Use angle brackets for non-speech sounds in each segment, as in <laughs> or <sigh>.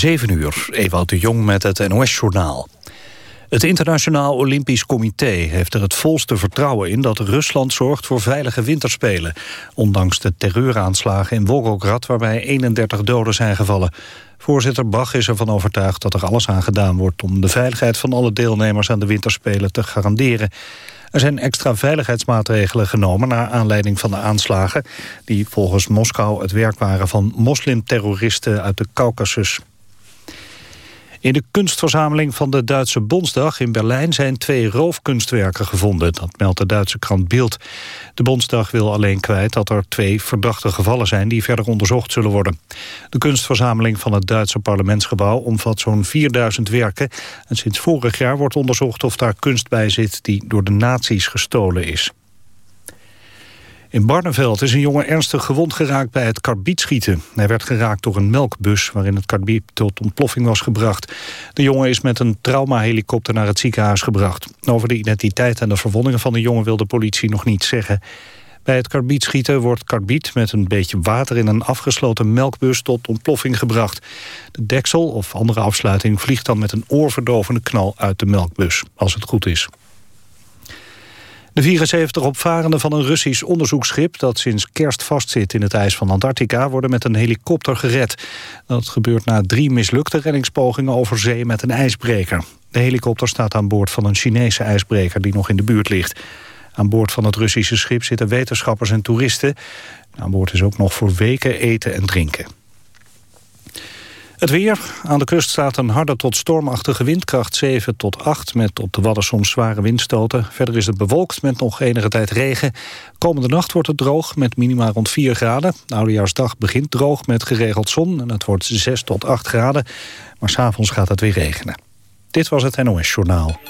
7 uur, Ewout de Jong met het NOS-journaal. Het Internationaal Olympisch Comité heeft er het volste vertrouwen in... dat Rusland zorgt voor veilige winterspelen. Ondanks de terreuraanslagen in Volgograd... waarbij 31 doden zijn gevallen. Voorzitter Bach is ervan overtuigd dat er alles aan gedaan wordt... om de veiligheid van alle deelnemers aan de winterspelen te garanderen. Er zijn extra veiligheidsmaatregelen genomen... naar aanleiding van de aanslagen... die volgens Moskou het werk waren van moslimterroristen uit de Caucasus. In de kunstverzameling van de Duitse Bondsdag in Berlijn zijn twee roofkunstwerken gevonden. Dat meldt de Duitse krant Bild. De Bondsdag wil alleen kwijt dat er twee verdachte gevallen zijn die verder onderzocht zullen worden. De kunstverzameling van het Duitse parlementsgebouw omvat zo'n 4000 werken. En sinds vorig jaar wordt onderzocht of daar kunst bij zit die door de nazi's gestolen is. In Barneveld is een jongen ernstig gewond geraakt bij het karbietschieten. Hij werd geraakt door een melkbus waarin het karbiet tot ontploffing was gebracht. De jongen is met een traumahelikopter naar het ziekenhuis gebracht. Over de identiteit en de verwondingen van de jongen wil de politie nog niet zeggen. Bij het karbietschieten wordt karbiet met een beetje water in een afgesloten melkbus tot ontploffing gebracht. De deksel of andere afsluiting vliegt dan met een oorverdovende knal uit de melkbus, als het goed is. De 74 opvarenden van een Russisch onderzoeksschip... dat sinds kerst vastzit in het ijs van Antarctica... worden met een helikopter gered. Dat gebeurt na drie mislukte reddingspogingen over zee met een ijsbreker. De helikopter staat aan boord van een Chinese ijsbreker... die nog in de buurt ligt. Aan boord van het Russische schip zitten wetenschappers en toeristen. Aan boord is ook nog voor weken eten en drinken. Het weer. Aan de kust staat een harde tot stormachtige windkracht 7 tot 8... met op de Wadden soms zware windstoten. Verder is het bewolkt met nog enige tijd regen. Komende nacht wordt het droog met minima rond 4 graden. De oudejaarsdag begint droog met geregeld zon... en het wordt 6 tot 8 graden. Maar s'avonds gaat het weer regenen. Dit was het NOS Journaal.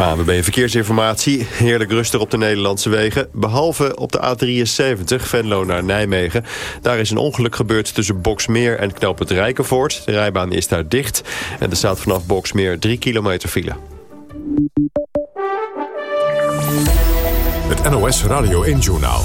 ANWB Verkeersinformatie. Heerlijk rustig op de Nederlandse wegen. Behalve op de A73, Venlo naar Nijmegen. Daar is een ongeluk gebeurd tussen Boksmeer en Knoop Rijkenvoort. De rijbaan is daar dicht. En er staat vanaf Boksmeer 3 kilometer file. Het NOS Radio 1-journaal.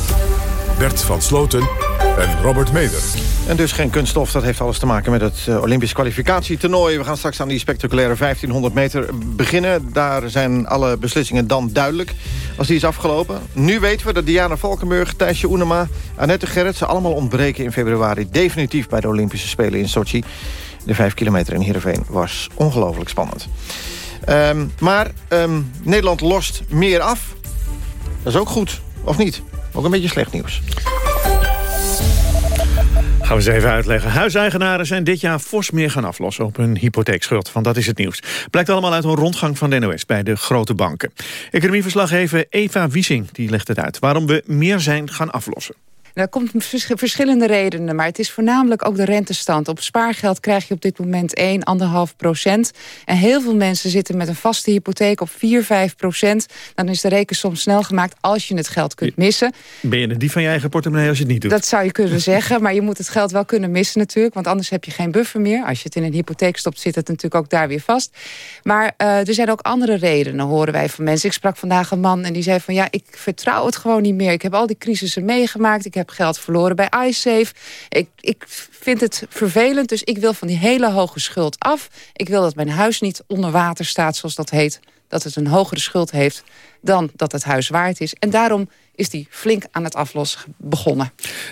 Bert van Sloten en Robert Meder. En dus geen kunststof, dat heeft alles te maken met het uh, Olympisch kwalificatietoernooi. We gaan straks aan die spectaculaire 1500 meter beginnen. Daar zijn alle beslissingen dan duidelijk als die is afgelopen. Nu weten we dat Diana Valkenburg, Thijsje Oenema, Annette Gerritsen... allemaal ontbreken in februari definitief bij de Olympische Spelen in Sochi. De 5 kilometer in Heerenveen was ongelooflijk spannend. Um, maar um, Nederland lost meer af. Dat is ook goed, of niet? Ook een beetje slecht nieuws. Gaan we eens even uitleggen. Huiseigenaren zijn dit jaar fors meer gaan aflossen op hun hypotheekschuld. Want dat is het nieuws. Blijkt allemaal uit een rondgang van de NOS bij de grote banken. Economieverslaggever Eva Wiesing die legt het uit. Waarom we meer zijn gaan aflossen. Er komt verschillende redenen, maar het is voornamelijk ook de rentestand. Op spaargeld krijg je op dit moment 1, 1,5 procent. En heel veel mensen zitten met een vaste hypotheek op 4, 5 procent. Dan is de rekensom snel gemaakt als je het geld kunt missen. Ben je die van je eigen portemonnee als je het niet doet? Dat zou je kunnen <laughs> zeggen, maar je moet het geld wel kunnen missen natuurlijk. Want anders heb je geen buffer meer. Als je het in een hypotheek stopt, zit het natuurlijk ook daar weer vast. Maar uh, er zijn ook andere redenen, horen wij van mensen. Ik sprak vandaag een man en die zei van... ja, ik vertrouw het gewoon niet meer. Ik heb al die crisissen meegemaakt. Ik heb geld verloren bij iSafe. Ik, ik vind het vervelend, dus ik wil van die hele hoge schuld af. Ik wil dat mijn huis niet onder water staat, zoals dat heet. Dat het een hogere schuld heeft dan dat het huis waard is. En daarom is die flink aan het aflossen begonnen.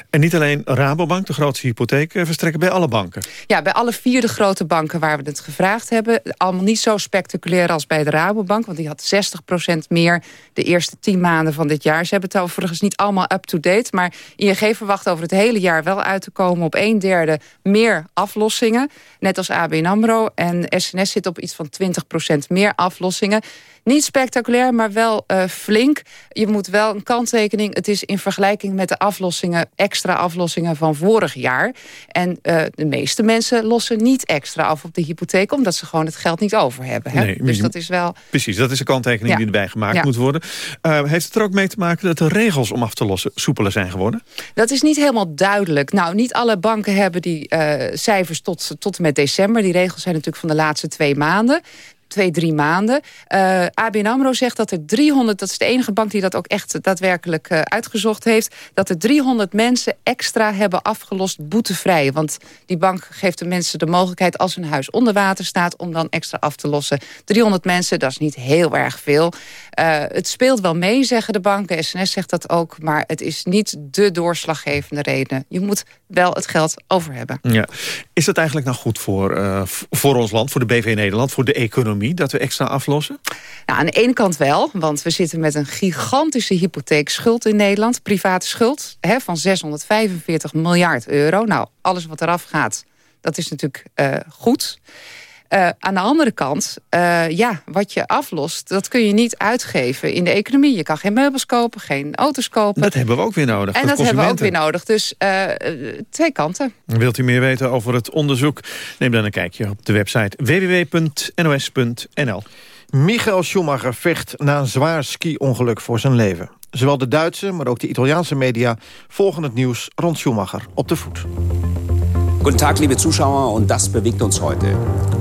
En niet alleen Rabobank, de grootste hypotheek, eh, verstrekken bij alle banken? Ja, bij alle vier de grote banken waar we het gevraagd hebben. Allemaal niet zo spectaculair als bij de Rabobank, want die had 60% meer de eerste 10 maanden van dit jaar. Ze hebben het overigens niet allemaal up-to-date, maar ING verwacht over het hele jaar wel uit te komen op een derde meer aflossingen. Net als ABN AMRO en SNS zit op iets van 20% meer aflossingen. Niet spectaculair, maar wel uh, flink. Je moet wel een kanttekening. Het is in vergelijking met de aflossingen, extra aflossingen van vorig jaar. En uh, de meeste mensen lossen niet extra af op de hypotheek... omdat ze gewoon het geld niet over hebben. Hè? Nee, dus dat is wel... Precies, dat is een kanttekening die erbij gemaakt ja. moet worden. Uh, heeft het er ook mee te maken dat de regels om af te lossen soepeler zijn geworden? Dat is niet helemaal duidelijk. Nou, niet alle banken hebben die cijfers tot, tot en met december. Die regels zijn natuurlijk van de laatste twee maanden twee, drie maanden. Uh, ABN AMRO zegt dat er 300, dat is de enige bank die dat ook echt daadwerkelijk uh, uitgezocht heeft, dat er 300 mensen extra hebben afgelost boetevrij. Want die bank geeft de mensen de mogelijkheid als hun huis onder water staat om dan extra af te lossen. 300 mensen, dat is niet heel erg veel. Uh, het speelt wel mee, zeggen de banken. SNS zegt dat ook, maar het is niet de doorslaggevende reden. Je moet wel het geld over hebben. Ja. Is dat eigenlijk nou goed voor, voor ons land, voor de BV Nederland, voor de economie, dat we extra aflossen? Aan de ene kant wel, want we zitten met een gigantische hypotheekschuld in Nederland. Private schuld hè, van 645 miljard euro. Nou, alles wat eraf gaat, dat is natuurlijk uh, goed. Uh, aan de andere kant, uh, ja, wat je aflost... dat kun je niet uitgeven in de economie. Je kan geen meubels kopen, geen auto's kopen. Dat hebben we ook weer nodig. En dat hebben we ook weer nodig. Dus uh, twee kanten. Wilt u meer weten over het onderzoek? Neem dan een kijkje op de website www.nos.nl. Michael Schumacher vecht na een zwaar ski-ongeluk voor zijn leven. Zowel de Duitse, maar ook de Italiaanse media volgen het nieuws rond Schumacher op de voet. Guten Tag, liebe Zuschauer, und das bewegt uns heute.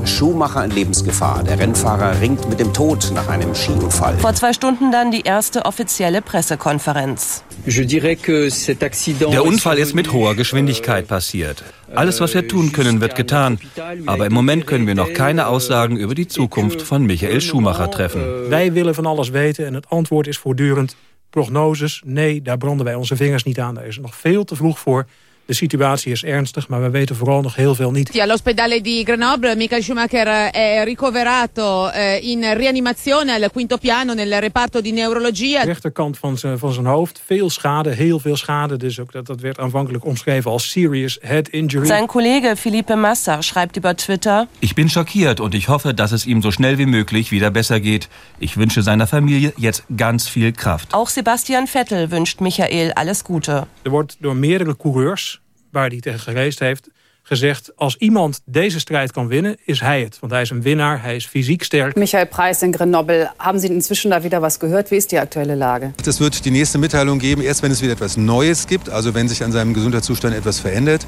Schuhmacher in Lebensgefahr. Der Rennfahrer ringt mit dem Tod nach einem Skiunfall. Vor zwei Stunden dann die erste offizielle Pressekonferenz. Der Unfall ist mit hoher Geschwindigkeit passiert. Alles, was wir tun können, wird getan. Aber im Moment können wir noch keine Aussagen über die Zukunft von Michael Schumacher treffen. Wij willen van alles weten en het antwoord is voortdurend prognoses. Nee, daar branden wij onze vingers niet aan. Daar is nog veel te vroeg voor. De situatie is ernstig, maar we weten vooral nog heel veel niet. All'ospedale di Grenoble Michael Schumacher è ricoverato eh, in rianimazione al quinto piano nel reparto di neurologia. De rechterkant van zijn, van zijn hoofd, veel schade, heel veel schade. Dus ook dat, dat werd aanvankelijk omschreven als serious head injury. Sein Kollege Felipe Massa schreibt über Twitter. Ich bin schockiert und ich hoffe, dass es ihm so schnell wie möglich wieder besser geht. Ich wünsche seiner Familie jetzt ganz viel Kraft. Auch Sebastian Vettel wünscht Michael alles Gute. Er wordt door meerdere coureurs waar hij tegen gereisd heeft, gezegd... als iemand deze strijd kan winnen, is hij het. Want hij is een winnaar, hij is fysiek sterk. Michael Preis in Grenoble, haben Sie inzwischen da wieder was gehört? Wie ist die aktuelle Lage? Es wird die nächste Mitteilung geben, erst wenn es wieder etwas Neues gibt, also wenn sich an seinem Gesundheitszustand etwas verändert.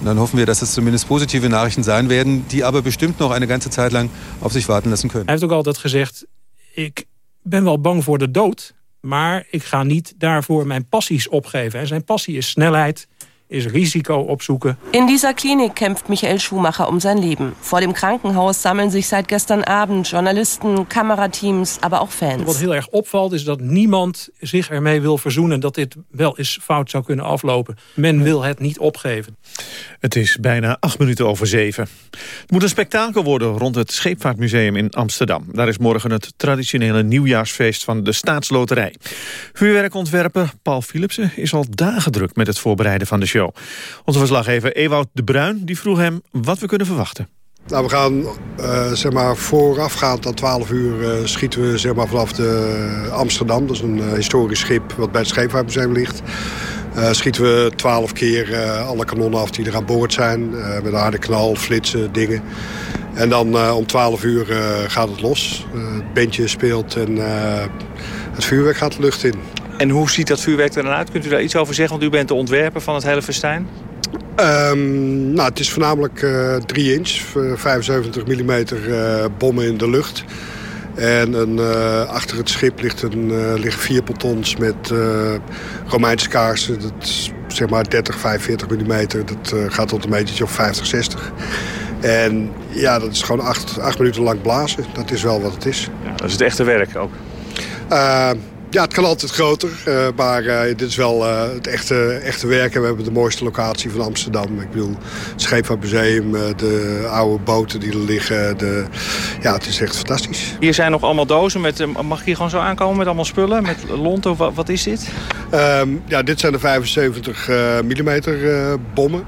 Und dann hoffen wir, dass es zumindest positive Nachrichten sein werden, die aber bestimmt noch eine ganze Zeit lang auf sich warten lassen können. Hij heeft ook altijd gezegd, ik ben wel bang voor de dood, maar ik ga niet daarvoor mijn passies opgeven. En zijn passie is snelheid, is Risiko opzoeken. In dieser Klinik kämpft Michael Schumacher um sein Leben. Vor dem Krankenhaus sammeln sich seit gestern Abend Journalisten, Kamerateams, aber auch Fans. Wat heel erg opvalt is dat niemand zich ermee wil verzoenen... dat dit wel eens fout zou kunnen aflopen. Men wil het niet opgeven. Het is bijna acht minuten over zeven. Het moet een spektakel worden rond het Scheepvaartmuseum in Amsterdam. Daar is morgen het traditionele nieuwjaarsfeest van de Staatsloterij. Vuurwerkontwerper Paul Philipsen is al dagen druk met het voorbereiden van de show. Onze verslaggever Ewout de Bruin die vroeg hem wat we kunnen verwachten. Nou, we gaan uh, zeg maar voorafgaand aan 12 uur uh, schieten we zeg maar, vanaf de Amsterdam. Dat is een uh, historisch schip wat bij het Scheepvaartmuseum ligt. schieten we 12 keer alle kanonnen af die er aan boord zijn. met een harde knal, flitsen, dingen. En dan om 12 uur gaat het los. het bandje speelt en het vuurwerk gaat de lucht in. En hoe ziet dat vuurwerk er dan uit? Kunt u daar iets over zeggen? Want u bent de ontwerper van het hele festijn. Um, nou, het is voornamelijk uh, 3 inch, 75 mm uh, bommen in de lucht. En een, uh, achter het schip ligt een, uh, liggen vier pontons met Romeinse kaarsen. Dat is zeg maar 30, 45 mm. Dat gaat tot een metertje of 50, 60. En ja, dat is gewoon acht, acht minuten lang blazen. Dat is wel wat het is. Ja, dat is het echte werk ook. Ja, het kan altijd groter, uh, maar uh, dit is wel uh, het echte, echte werk. En we hebben de mooiste locatie van Amsterdam. Ik bedoel, het Scheepvaartmuseum, de oude boten die er liggen. De, ja, het is echt fantastisch. Hier zijn nog allemaal dozen. Met, mag ik hier gewoon zo aankomen met allemaal spullen? Met lonten, wat, wat is dit? Um, ja, dit zijn de 75 mm bommen.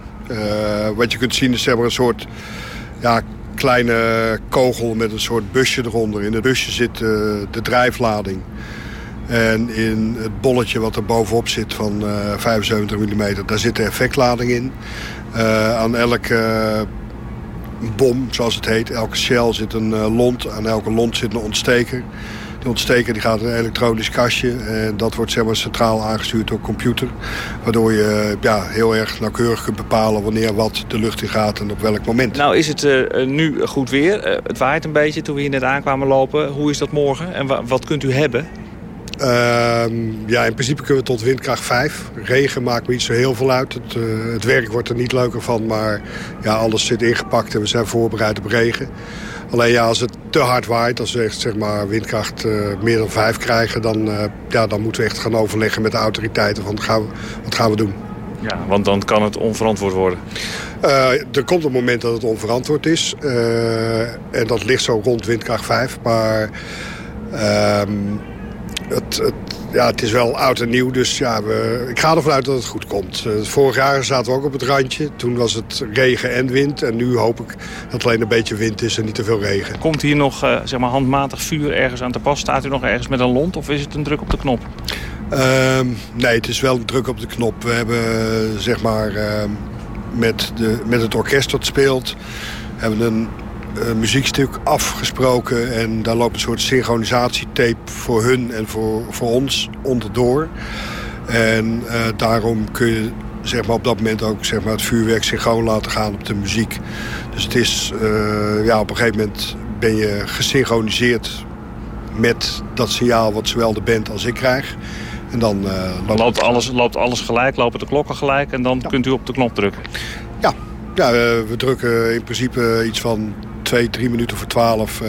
wat je kunt zien is zeg maar, een soort... Ja, kleine kogel met een soort busje eronder. In het busje zit de drijflading. En in het bolletje wat er bovenop zit van uh, 75 mm, daar zit de effectlading in. Uh, aan elke uh, bom, zoals het heet, elke shell zit een lont. Aan elke lont zit een ontsteker. De ontsteker die gaat in een elektronisch kastje. En dat wordt zeg maar, centraal aangestuurd door computer. Waardoor je ja, heel erg nauwkeurig kunt bepalen wanneer wat de lucht in gaat en op welk moment. Nou is het nu goed weer. Het waait een beetje toen we hier net aankwamen lopen. Hoe is dat morgen en wa wat kunt u hebben? Uh, ja, in principe kunnen we tot windkracht 5. Regen maakt me niet zo heel veel uit. Het, uh, het werk wordt er niet leuker van, maar ja, alles zit ingepakt en we zijn voorbereid op regen. Alleen ja, als het te hard waait, als we echt zeg maar, windkracht uh, meer dan 5 krijgen... Dan, uh, ja, dan moeten we echt gaan overleggen met de autoriteiten van gaan we, wat gaan we doen. Ja, want dan kan het onverantwoord worden. Uh, er komt een moment dat het onverantwoord is. en dat ligt zo rond windkracht 5. Maar ehm, het, het, ja, het is wel oud en nieuw, dus ja, we, ik ga ervan uit dat het goed komt. Uh, vorig jaar zaten we ook op het randje. Toen was het regen en wind. En nu hoop ik dat het alleen een beetje wind is en niet te veel regen. Komt hier nog uh, zeg maar handmatig vuur ergens aan te pas? Staat u nog ergens met een lont of is het een druk op de knop? Uh, nee, het is wel een druk op de knop. We hebben zeg maar met, de, met het orkest dat speelt... hebben een muziekstuk afgesproken. En daar loopt een soort synchronisatietape voor hun en voor, voor ons onderdoor. En uh, daarom kun je zeg maar, op dat moment ook zeg maar, het vuurwerk synchroon laten gaan op de muziek. Dus het is, uh, ja, op een gegeven moment ben je gesynchroniseerd met dat signaal wat zowel de band als ik krijg. En dan, uh, dan loopt, alles, loopt alles gelijk, lopen de klokken gelijk en dan ja. kunt u op de knop drukken? Ja, ja we drukken in principe iets van twee, drie minuten voor twaalf uh,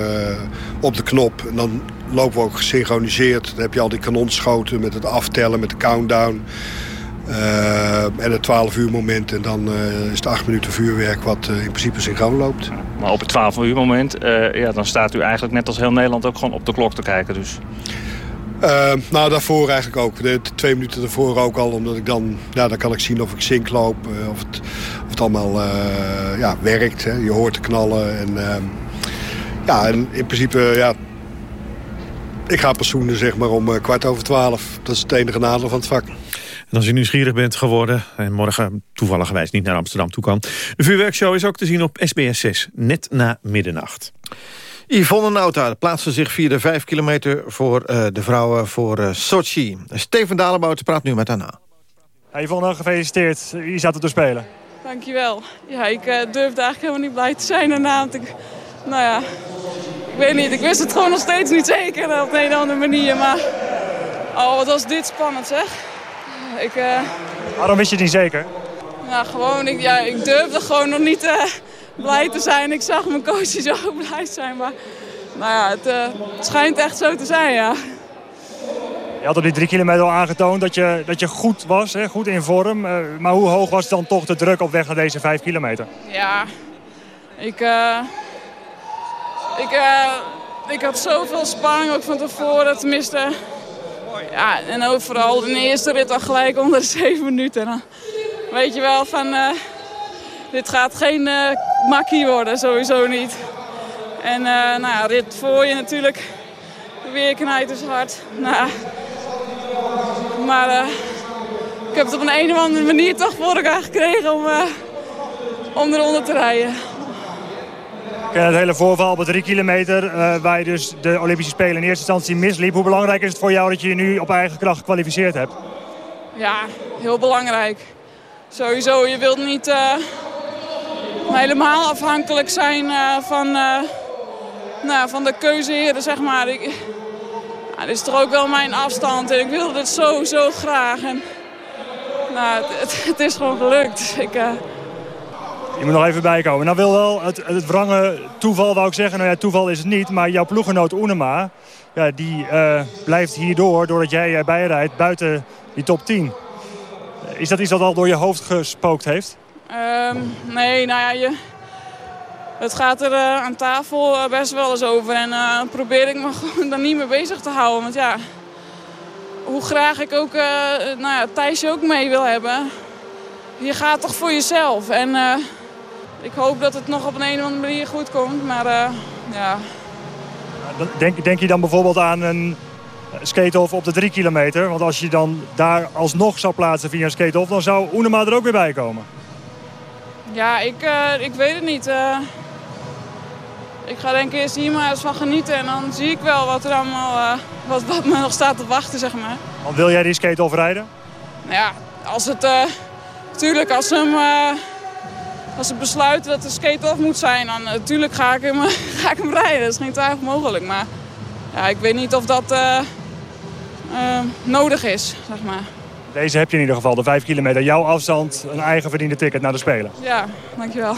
op de knop. En dan lopen we ook gesynchroniseerd. Dan heb je al die kanonschoten met het aftellen, met de countdown. Uh, en het 12 uur moment. En dan uh, is het 8 minuten vuurwerk wat in principe synchroon loopt. Maar op het 12 uur moment, ja, dan staat u eigenlijk net als heel Nederland ook gewoon op de klok te kijken. Dus. Uh, nou, daarvoor eigenlijk ook. De, twee minuten daarvoor ook al. Omdat ik dan, ja, dan kan ik zien of ik zink loop. Uh, of, het, of het allemaal uh, ja, werkt. Hè. Je hoort te knallen. En, uh, ja, en in principe, ja... Ik ga pensioenen zeg maar om kwart over twaalf. Dat is het enige nadeel van het vak. En als u nieuwsgierig bent geworden en morgen toevallig niet naar Amsterdam toe kan... de vuurwerkshow is ook te zien op SBS 6, net na middernacht. Yvonne Nauta plaatste zich via de vijf kilometer voor uh, de vrouwen voor uh, Sochi. Steven Dalebout praat nu met haar na. Ja, Yvonne, gefeliciteerd. Je zat er te spelen. Dankjewel. Ja, ik uh, durfde eigenlijk helemaal niet blij te zijn daarna. Want ik, nou ja, ik weet niet. Ik wist het gewoon nog steeds niet zeker op een of andere manier. Maar oh, wat was dit spannend zeg. Ik, Waarom wist je het niet zeker? Nou, gewoon, ik, ja, ik durfde gewoon nog niet blij te zijn. Ik zag mijn coach zo <laughs> blij zijn. Maar nou ja, het, uh, het, schijnt echt zo te zijn, ja. Je had op die drie kilometer al aangetoond dat je, dat je goed was, hè, goed in vorm. Uh, maar hoe hoog was dan toch de druk op weg naar deze vijf kilometer? Ja, ik, uh, ik, ik had zoveel spanning ook van tevoren. Tenminste, ja, en overal in de eerste rit al gelijk onder de zeven minuten. Dan weet je wel van dit gaat geen uh, makkie worden, sowieso niet. En uh, nou ja, rit voor je natuurlijk. De weerknijt is hard. Nou, maar uh, ik heb het op een, een of andere manier toch voor elkaar gekregen om, om eronder te rijden. Het hele voorval op de drie kilometer, uh, waar je dus de Olympische Spelen in eerste instantie misliep. Hoe belangrijk is het voor jou dat je je nu op eigen kracht gekwalificeerd hebt? Ja, heel belangrijk. Sowieso, je wilt niet uh, helemaal afhankelijk zijn uh, van, uh, nou, van de keuzeheren, zeg maar. Ik, dit is toch ook wel mijn afstand en ik wilde het zo, zo graag. En, nou, het, het, is gewoon gelukt. Ik, uh... Je moet nog even bijkomen. Nou wil wel het, het wrange toeval, wou ik zeggen. Nou ja, toeval is het niet, maar jouw ploeggenoot Oenema... Ja, die blijft hierdoor, doordat jij bijrijdt, buiten die top 10. Is dat iets dat al door je hoofd gespookt heeft? Um, nee, nou ja, je, het gaat er uh, aan tafel uh, best wel eens over. En uh, probeer ik me <laughs> gewoon daar niet mee bezig te houden. Want ja, hoe graag ik ook nou ja, Thijsje ook mee wil hebben. Je gaat toch voor jezelf. En ik hoop dat het nog op een, een of andere manier goed komt. Maar ja... Denk, denk je dan bijvoorbeeld aan een skateoff op de drie kilometer? Want als je dan daar alsnog zou plaatsen via een skateoff... dan zou Oenema er ook weer bij komen. Ja, ik, uh, ik weet het niet. Uh, ik ga denk ik eerst hier maar eens van genieten. En dan zie ik wel wat er allemaal uh, wat, wat me nog staat te wachten, zeg maar. Want wil jij die skate overrijden? Nou ja, als het... Tuurlijk, als ze hem... Als ze besluiten dat de skate-off moet zijn, dan natuurlijk ga, ik hem, <laughs> ga ik hem rijden. Dat is geen twijfel mogelijk. Maar ja, ik weet niet of dat nodig is, zeg maar. Deze heb je in ieder geval, de 5 kilometer. Jouw afstand, een eigen verdiende ticket naar de Spelen. Ja, dankjewel.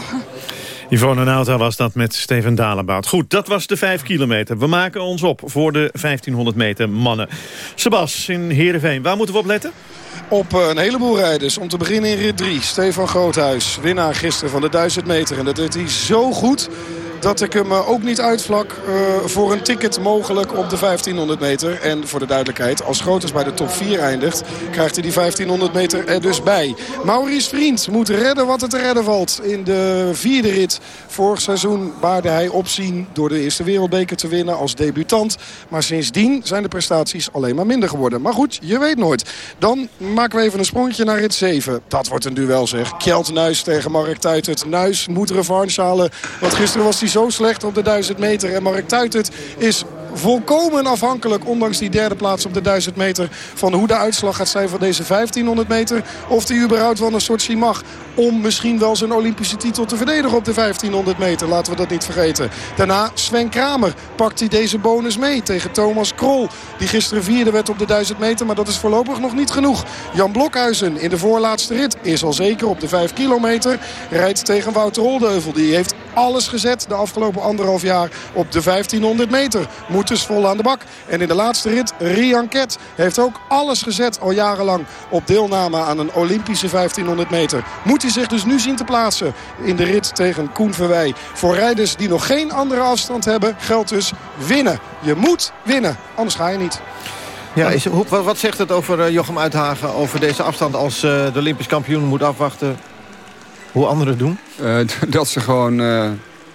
Yvonne Nauta was dat met Steven Dalenboud. Goed, dat was de 5 kilometer. We maken ons op voor de 1500 meter mannen. Sebas in Heerenveen, waar moeten we op letten? op een heleboel rijders. Om te beginnen in rit 3. Stefan Groothuis, winnaar gisteren van de 1000 meter. En dat deed hij zo goed dat ik hem eh, ook niet uitvlak uh, voor een ticket mogelijk op de 1500 meter. En voor de duidelijkheid, als Groters bij de top 4 eindigt... krijgt hij die 1500 meter er dus bij. Maurice Vriend moet redden wat er te redden valt in de vierde rit. Vorig seizoen baarde hij opzien door de Eerste Wereldbeker te winnen als debutant. Maar sindsdien zijn de prestaties alleen maar minder geworden. Maar goed, je weet nooit. Dan maken we even een sprongetje naar rit 7. Dat wordt een duel zeg. Kjeld Nuis tegen Mark Tuitert. Nuis moet revanche halen. Want gisteren was hij zo slecht op de 1000 meter. En Mark Tuitert is volkomen afhankelijk, ondanks die derde plaats op de 1000 meter... van hoe de uitslag gaat zijn van deze 1500 meter. Of hij überhaupt wel een soort mag om misschien wel zijn Olympische titel te verdedigen op de 1500 meter. Laten we dat niet vergeten. Daarna Sven Kramer pakt hij deze bonus mee tegen Thomas Krol. Die gisteren vierde werd op de 1000 meter, maar dat is voorlopig nog niet genoeg. Jan Blokhuizen in de voorlaatste rit is al zeker op de 5 kilometer. Rijdt tegen Wouter Oldeuvel. Die heeft alles gezet de afgelopen anderhalf jaar op de 1500 meter. Moet dus vol aan de bak. En in de laatste rit, Rian Ket heeft ook alles gezet al jarenlang op deelname aan een Olympische 1500 meter. Moet hij zich dus nu zien te plaatsen in de rit tegen Koen Verwij. Voor rijders die nog geen andere afstand hebben, geldt dus winnen. Je moet winnen, anders ga je niet. Ja, is, hoe, wat zegt het over uh, Jochem Uithagen over deze afstand... als uh, de Olympisch kampioen moet afwachten hoe anderen doen? Uh, <laughs> dat ze gewoon uh,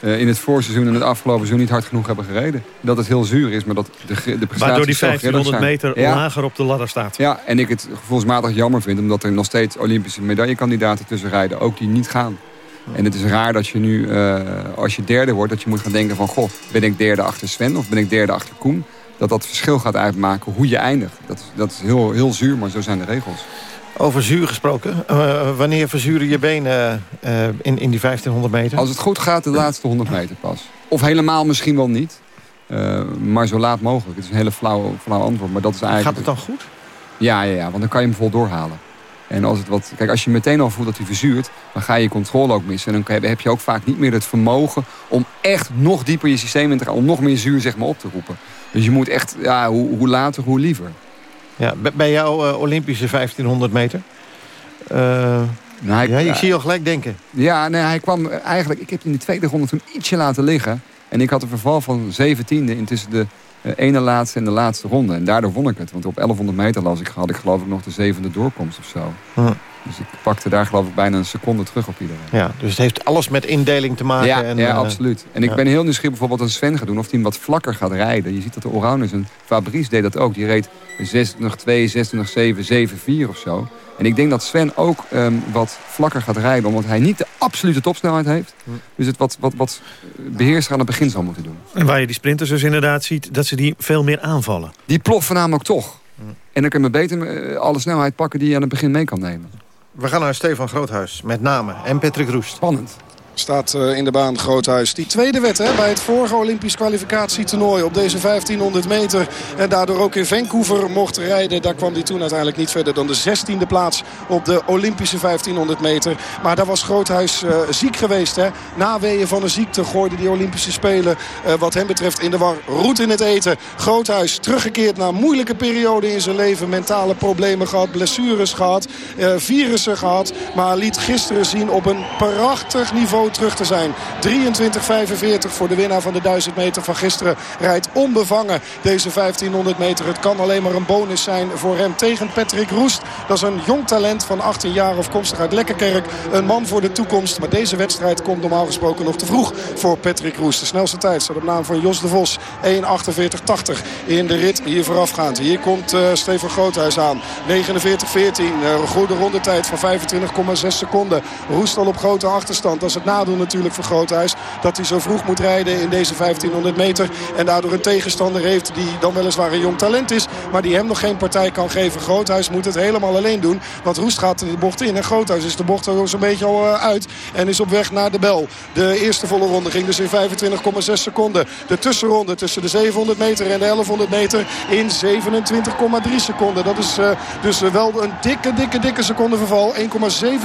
in het voorseizoen en het afgelopen seizoen niet hard genoeg hebben gereden. Dat het heel zuur is, maar dat de, de prestaties Waardoor die 1500 meter lager op de ladder staat. Ja, en ik het gevoelsmatig jammer vind... omdat er nog steeds Olympische medaillekandidaten tussen rijden. Ook die niet gaan. En het is raar dat je nu, uh, als je derde wordt... dat je moet gaan denken van... goh, ben ik derde achter Sven of ben ik derde achter Koen? Dat dat verschil gaat uitmaken hoe je eindigt. Dat, dat is heel, heel zuur, maar zo zijn de regels. Over zuur gesproken. Uh, wanneer verzuren je benen uh, in, in die 1500 meter? Als het goed gaat, de laatste 100 meter pas. Of helemaal misschien wel niet. Uh, maar zo laat mogelijk. Het is een hele flauw, flauw antwoord. Maar dat is eigenlijk... Gaat het dan goed? Ja, ja, ja, want dan kan je hem vol doorhalen. En als het wat, kijk, als je meteen al voelt dat hij verzuurt... dan ga je je controle ook missen. En dan heb je ook vaak niet meer het vermogen... om echt nog dieper je systeem in te gaan. Om nog meer zuur zeg maar, op te roepen. Dus je moet echt, ja, hoe, hoe later, hoe liever. Ja, bij jouw uh, Olympische 1500 meter? Uh, nou, ja, ik zie je al gelijk denken. Ja, nee, hij kwam eigenlijk... Ik heb in de tweede ronde toen ietsje laten liggen. En ik had een verval van zeventiende intussen de uh, ene laatste en de laatste ronde. En daardoor won ik het. Want op 1100 meter las ik, had ik geloof ik nog de zevende doorkomst of zo. Huh. Dus ik pakte daar geloof ik bijna een seconde terug op iedereen. Ja, dus het heeft alles met indeling te maken. Ja, en, ja uh, absoluut. En ja. ik ben heel nieuwsgierig bijvoorbeeld wat een Sven gaat doen. Of hij hem wat vlakker gaat rijden. Je ziet dat de Oranus en Fabrice deed dat ook. Die reed 26-2, 26-7, 7-4 of zo. En ik denk dat Sven ook um, wat vlakker gaat rijden. Omdat hij niet de absolute topsnelheid heeft. Hm. Dus het wat, wat, wat beheerser aan het begin zal moeten doen. En waar je die sprinters dus inderdaad ziet... dat ze die veel meer aanvallen. Die ploffen namelijk toch. Hm. En dan kun je beter alle snelheid pakken die je aan het begin mee kan nemen. We gaan naar Stefan Groothuis, met name. En Patrick Roest. Spannend. Staat uh, in de baan Groothuis. Die tweede wet hè, bij het vorige Olympisch kwalificatietoernooi op deze 1500 meter. En daardoor ook in Vancouver mocht rijden. Daar kwam hij toen uiteindelijk niet verder dan de 16e plaats op de Olympische 1500 meter. Maar daar was Groothuis uh, ziek geweest. Hè. Na weeën van een ziekte gooide die Olympische Spelen uh, wat hem betreft in de war. Roet in het eten. Groothuis teruggekeerd na een moeilijke periode in zijn leven. Mentale problemen gehad, blessures gehad, virussen gehad. Maar liet gisteren zien op een prachtig niveau terug te zijn. 23.45 voor de winnaar van de 1000 meter van gisteren. Rijdt onbevangen deze 1500 meter. Het kan alleen maar een bonus zijn voor hem tegen Patrick Roest. Dat is een jong talent van 18 jaar afkomstig uit Lekkerkerk. Een man voor de toekomst. Maar deze wedstrijd komt normaal gesproken nog te vroeg voor Patrick Roest. De snelste tijd staat op naam van Jos de Vos. 1.48.80 in de rit hier voorafgaand. Hier komt uh, Steven Groothuis aan. 49.14. Uh, goede rondetijd van 25,6 seconden. Roest al op grote achterstand. Als het na natuurlijk voor Groothuis. Dat hij zo vroeg moet rijden in deze 1500 meter. En daardoor een tegenstander heeft die dan weliswaar een jong talent is. Maar die hem nog geen partij kan geven. Groothuis moet het helemaal alleen doen. Want Roest gaat de bocht in. En Groothuis is de bocht er zo'n beetje al eh, uit. En is op weg naar de bel. De eerste volle ronde ging dus in 25,6 seconden. De tussenronde tussen de 700 meter en de 1100 meter in 27,3 seconden. Dat is uh, dus wel een dikke, dikke, dikke seconde verval. 1,7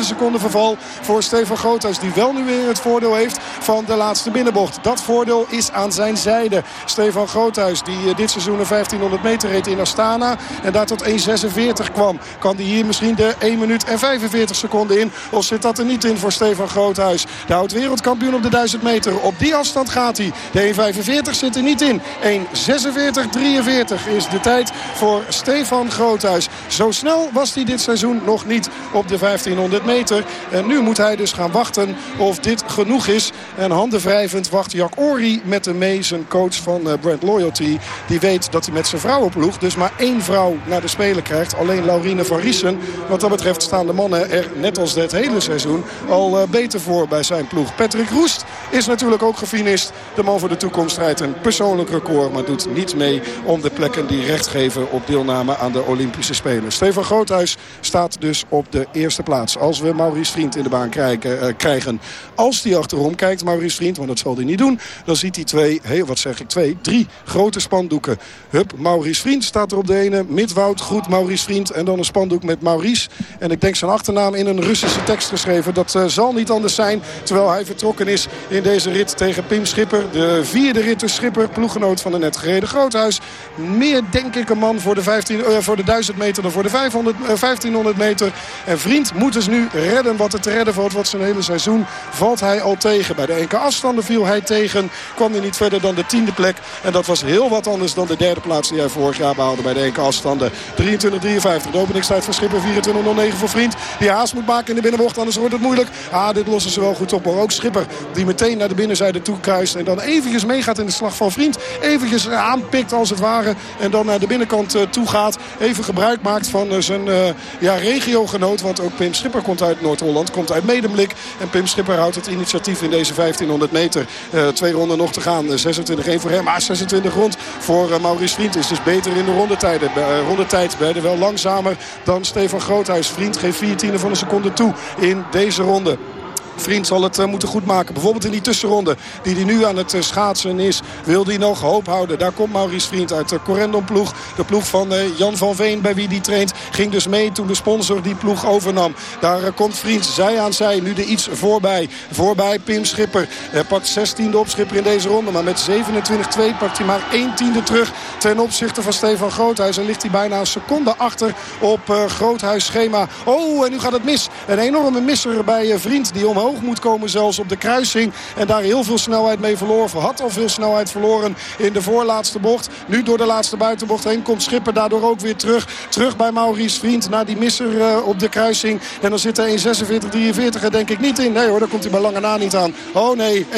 seconden verval voor Stefan Groothuis. Die wel nu weer het voordeel heeft van de laatste binnenbocht. Dat voordeel is aan zijn zijde. Stefan Groothuis die uh, dit seizoen een 1500 meter reed in Astana. En daar tot 1,46 kwam. Kan die hier misschien de 1 minuut en 45 seconden in. Of zit dat er niet in voor Stefan Groothuis. De oud-wereldkampioen op de 1000 meter. Op die afstand gaat hij. De 1,45 zit er niet in. 1,46,43 is de tijd voor Stefan Groothuis. Zo snel was hij dit seizoen nog niet op de 1500 meter. En nu moet hij dus gaan wachten of dit genoeg is. En handenwrijvend wacht Jack Ori met de mee. Zijn coach van uh, Brand Loyalty. Die weet dat hij met zijn vrouwenploeg dus maar één vrouw naar de Spelen krijgt. Alleen Laurine van Riesen. Wat dat betreft staan de mannen er net als dit hele seizoen al uh, beter voor bij zijn ploeg. Patrick Roest is natuurlijk ook gefinist. De man voor de toekomst rijdt een persoonlijk record. Maar doet niet mee om de plekken die recht geven op deelname aan de Olympische Spelen. Stefan Groothuis staat dus op de eerste plaats. Als we Maurice Vriend in de baan krijgen. Als hij achterom kijkt, Maurice Vriend, want dat zal hij niet doen. Dan ziet hij twee, hey, wat zeg ik, twee, drie grote spandoeken. Hup, Maurice Vriend staat er op de ene. Midwoud, groet Maurice Vriend. En dan een spandoek met Maurice. En ik denk zijn achternaam in een Russische tekst geschreven. Dat uh, zal niet anders zijn. Terwijl hij vertrokken is in deze rit tegen Pim Schipper. De vierde rit dus Schipper, ploeggenoot van de net gereden Groothuis. Meer denk ik een man voor de, 15, uh, voor de 1000 meter dan voor de 500, uh, 1500 meter. En Vriend moet dus nu redden wat het te redden valt. Want zijn hele seizoen hij al tegen. Bij de enkele afstanden viel hij tegen. Kwam hij niet verder dan de tiende plek. En dat was heel wat anders dan de derde plaats die hij vorig jaar behaalde bij de enkele afstanden. 23-53. De openingstijd van Schipper 24-09 voor Vriend. Die haast moet maken in de binnenbocht. Anders wordt het moeilijk. Ah, dit lossen ze wel goed op. Maar ook Schipper die meteen naar de binnenzijde toe kruist. En dan eventjes meegaat in de slag van Vriend. Eventjes aanpikt als het ware. En dan naar de binnenkant uh, toe gaat. Even gebruik maakt van uh, zijn ja, regiogenoot. Want ook Pim Schipper komt uit Noord-Holland. Komt uit Medemblik. En Pim Schipper houdt het initiatief in deze 1500 meter. twee ronden nog te gaan. 26-1 voor hem. Maar 26 rond voor Maurice Vriend. Is dus beter in de rondetijden. rondetijd bij wel langzamer dan Stefan Groothuis. Vriend geeft 4 tiende van een seconde toe in deze ronde. Vriend zal het uh, moeten goedmaken. Bijvoorbeeld in die tussenronde die hij nu aan het uh, schaatsen is. Wil hij nog hoop houden. Daar komt Maurice Vriend uit de Corendon ploeg. De ploeg van uh, Jan van Veen bij wie die traint. Ging dus mee toen de sponsor die ploeg overnam. Daar komt Vriend zij aan zij. Nu de iets voorbij. Voorbij Pim Schipper. pakt 16e op Schipper in deze ronde. Maar met 27-2 pakt hij maar 1 tiende terug. Ten opzichte van Stefan Groothuis. En ligt hij bijna een seconde achter op Groothuis schema. Oh en nu gaat het mis. Een enorme misser bij Vriend die omhoog moet komen zelfs op de kruising. En daar heel veel snelheid mee verloren. Had al veel snelheid verloren in de voorlaatste bocht. Nu door de laatste buitenbocht heen komt Schipper daardoor ook weer terug. Terug bij Maurice Vriend naar die misser uh, op de kruising. En dan zit er 1.46.43 er denk ik niet in. Nee hoor, daar komt hij bij lange na niet aan. Oh nee, 1.47.38.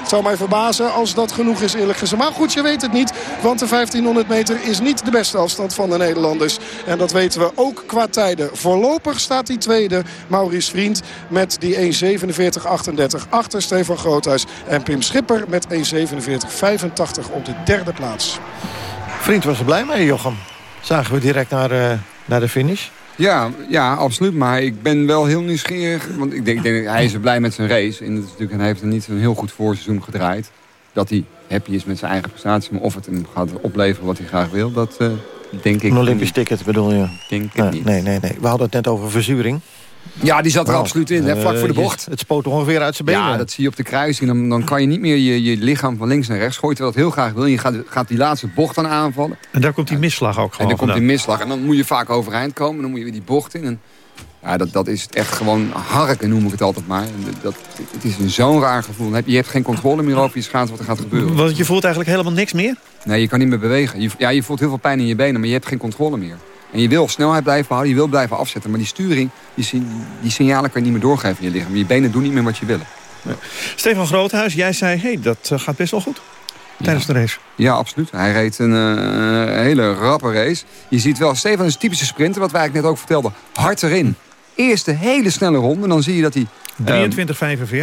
Het zou mij verbazen als dat genoeg is eerlijk gezegd. Maar goed, je weet het niet. Want de 1500 meter is niet de beste afstand van de Nederlanders. En dat weten we ook qua tijden. Voorlopig staat die tweede, Maurice Vriend met die 1.47.38 achter Stefan Groothuis. En Pim Schipper met 1.47.85 op de derde plaats. Vriend was er blij mee, Jochem. Zagen we direct naar, uh, naar de finish? Ja, ja, absoluut. Maar ik ben wel heel nieuwsgierig. Want ik denk, ik denk hij is blij met zijn race. En, het is natuurlijk, hij heeft er niet een heel goed voorseizoen gedraaid. Dat hij happy is met zijn eigen prestatie. Maar of het hem gaat opleveren wat hij graag wil, dat uh, denk ik Een Olympisch niet. ticket bedoel je? Denk nee, niet. Nee, nee, nee. We hadden het net over verzuring. Ja, die zat er oh, absoluut in, hè, vlak voor de bocht. Het spoot ongeveer uit zijn benen. Ja, dat zie je op de kruising. Dan, dan kan je niet meer je, je lichaam van links naar rechts gooien. Terwijl het heel graag wil. Je gaat, gaat die laatste bocht dan aanvallen. En daar komt die misslag ook gewoon En dan komt die misslag. En dan moet je vaak overeind komen. Dan moet je weer die bocht in. En ja, dat, dat is echt gewoon harken, noem ik het altijd maar. Dat, het is een zo'n raar gevoel. Je hebt geen controle meer over je schaats wat er gaat gebeuren. Want je voelt eigenlijk helemaal niks meer? Nee, je kan niet meer bewegen. Je, ja, je voelt heel veel pijn in je benen, maar je hebt geen controle meer. En je wil snelheid blijven houden, je wil blijven afzetten. Maar die sturing, die, die signalen kan je niet meer doorgeven in je lichaam. Je benen doen niet meer wat je willen. Ja. Stefan Groothuis, jij zei, hey, dat uh, gaat best wel goed. Tijdens ja. de race. Ja, absoluut. Hij reed een uh, hele rappe race. Je ziet wel, Stefan is een typische sprinter, wat wij eigenlijk net ook vertelden. Hard erin. Eerst de hele snelle ronde, dan zie je dat hij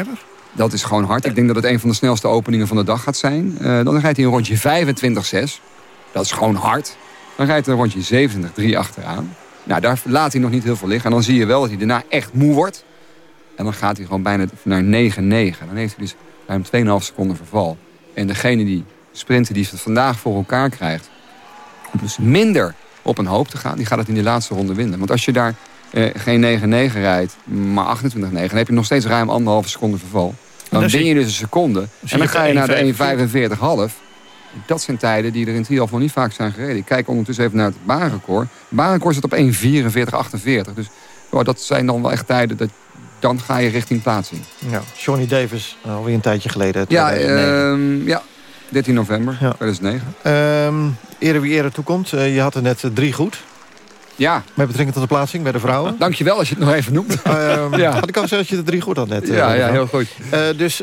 23,45? Dat is gewoon hard. Ik denk dat het een van de snelste openingen van de dag gaat zijn. Uh, dan rijdt hij een rondje 25,6. Dat is gewoon hard. Dan rijdt hij een rondje 27,3 achteraan. Nou, daar laat hij nog niet heel veel liggen. En dan zie je wel dat hij daarna echt moe wordt. En dan gaat hij gewoon bijna naar 9,9. Dan heeft hij dus ruim 2,5 seconden verval. En degene die sprinten die het vandaag voor elkaar krijgt... om dus minder op een hoop te gaan, die gaat het in die laatste ronde winnen. Want als je daar eh, geen 9-9 rijdt, maar 28-9... dan heb je nog steeds ruim anderhalve seconde verval. Dan win je dus een seconde. En dan ga je naar de 1,45,5. Dat zijn tijden die er in het niet vaak zijn gereden. Ik kijk ondertussen even naar het baanrecord. Het baanrecord zit op 1,44,48. Dus oh, dat zijn dan wel echt tijden... Dat, dan ga je richting plaatsing. Ja, Johnny Davis, alweer een tijdje geleden. Ja, uh, ja, 13 november ja. 2009. Um, eerder wie eerder toekomt. Uh, je had er net uh, drie goed. Ja. Met betrekking tot de plaatsing bij de vrouwen. Dankjewel als je het nog even noemt. Um, <laughs> ja. Had ik al gezegd dat je de drie goed had net. ja, ja, heel goed. dus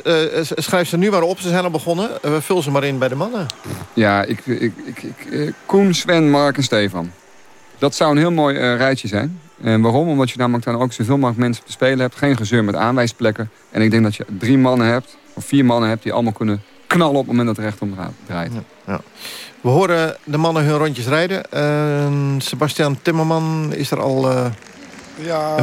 schrijf ze nu maar op. Ze zijn al begonnen. vul ze maar in bij de mannen. Ja, ik, ik, ik, ik Koen, Sven, Mark en Stefan. Dat zou een heel mooi rijtje zijn. En waarom? Omdat je namelijk dan ook zoveel mogelijk mensen te spelen hebt. Geen gezeur met aanwijsplekken. En ik denk dat je drie mannen hebt, of vier mannen hebt... die allemaal kunnen knallen op het moment dat het recht om draait. Ja, ja. We horen de mannen hun rondjes rijden. Uh, Sebastian Timmerman is er al... Uh, ja,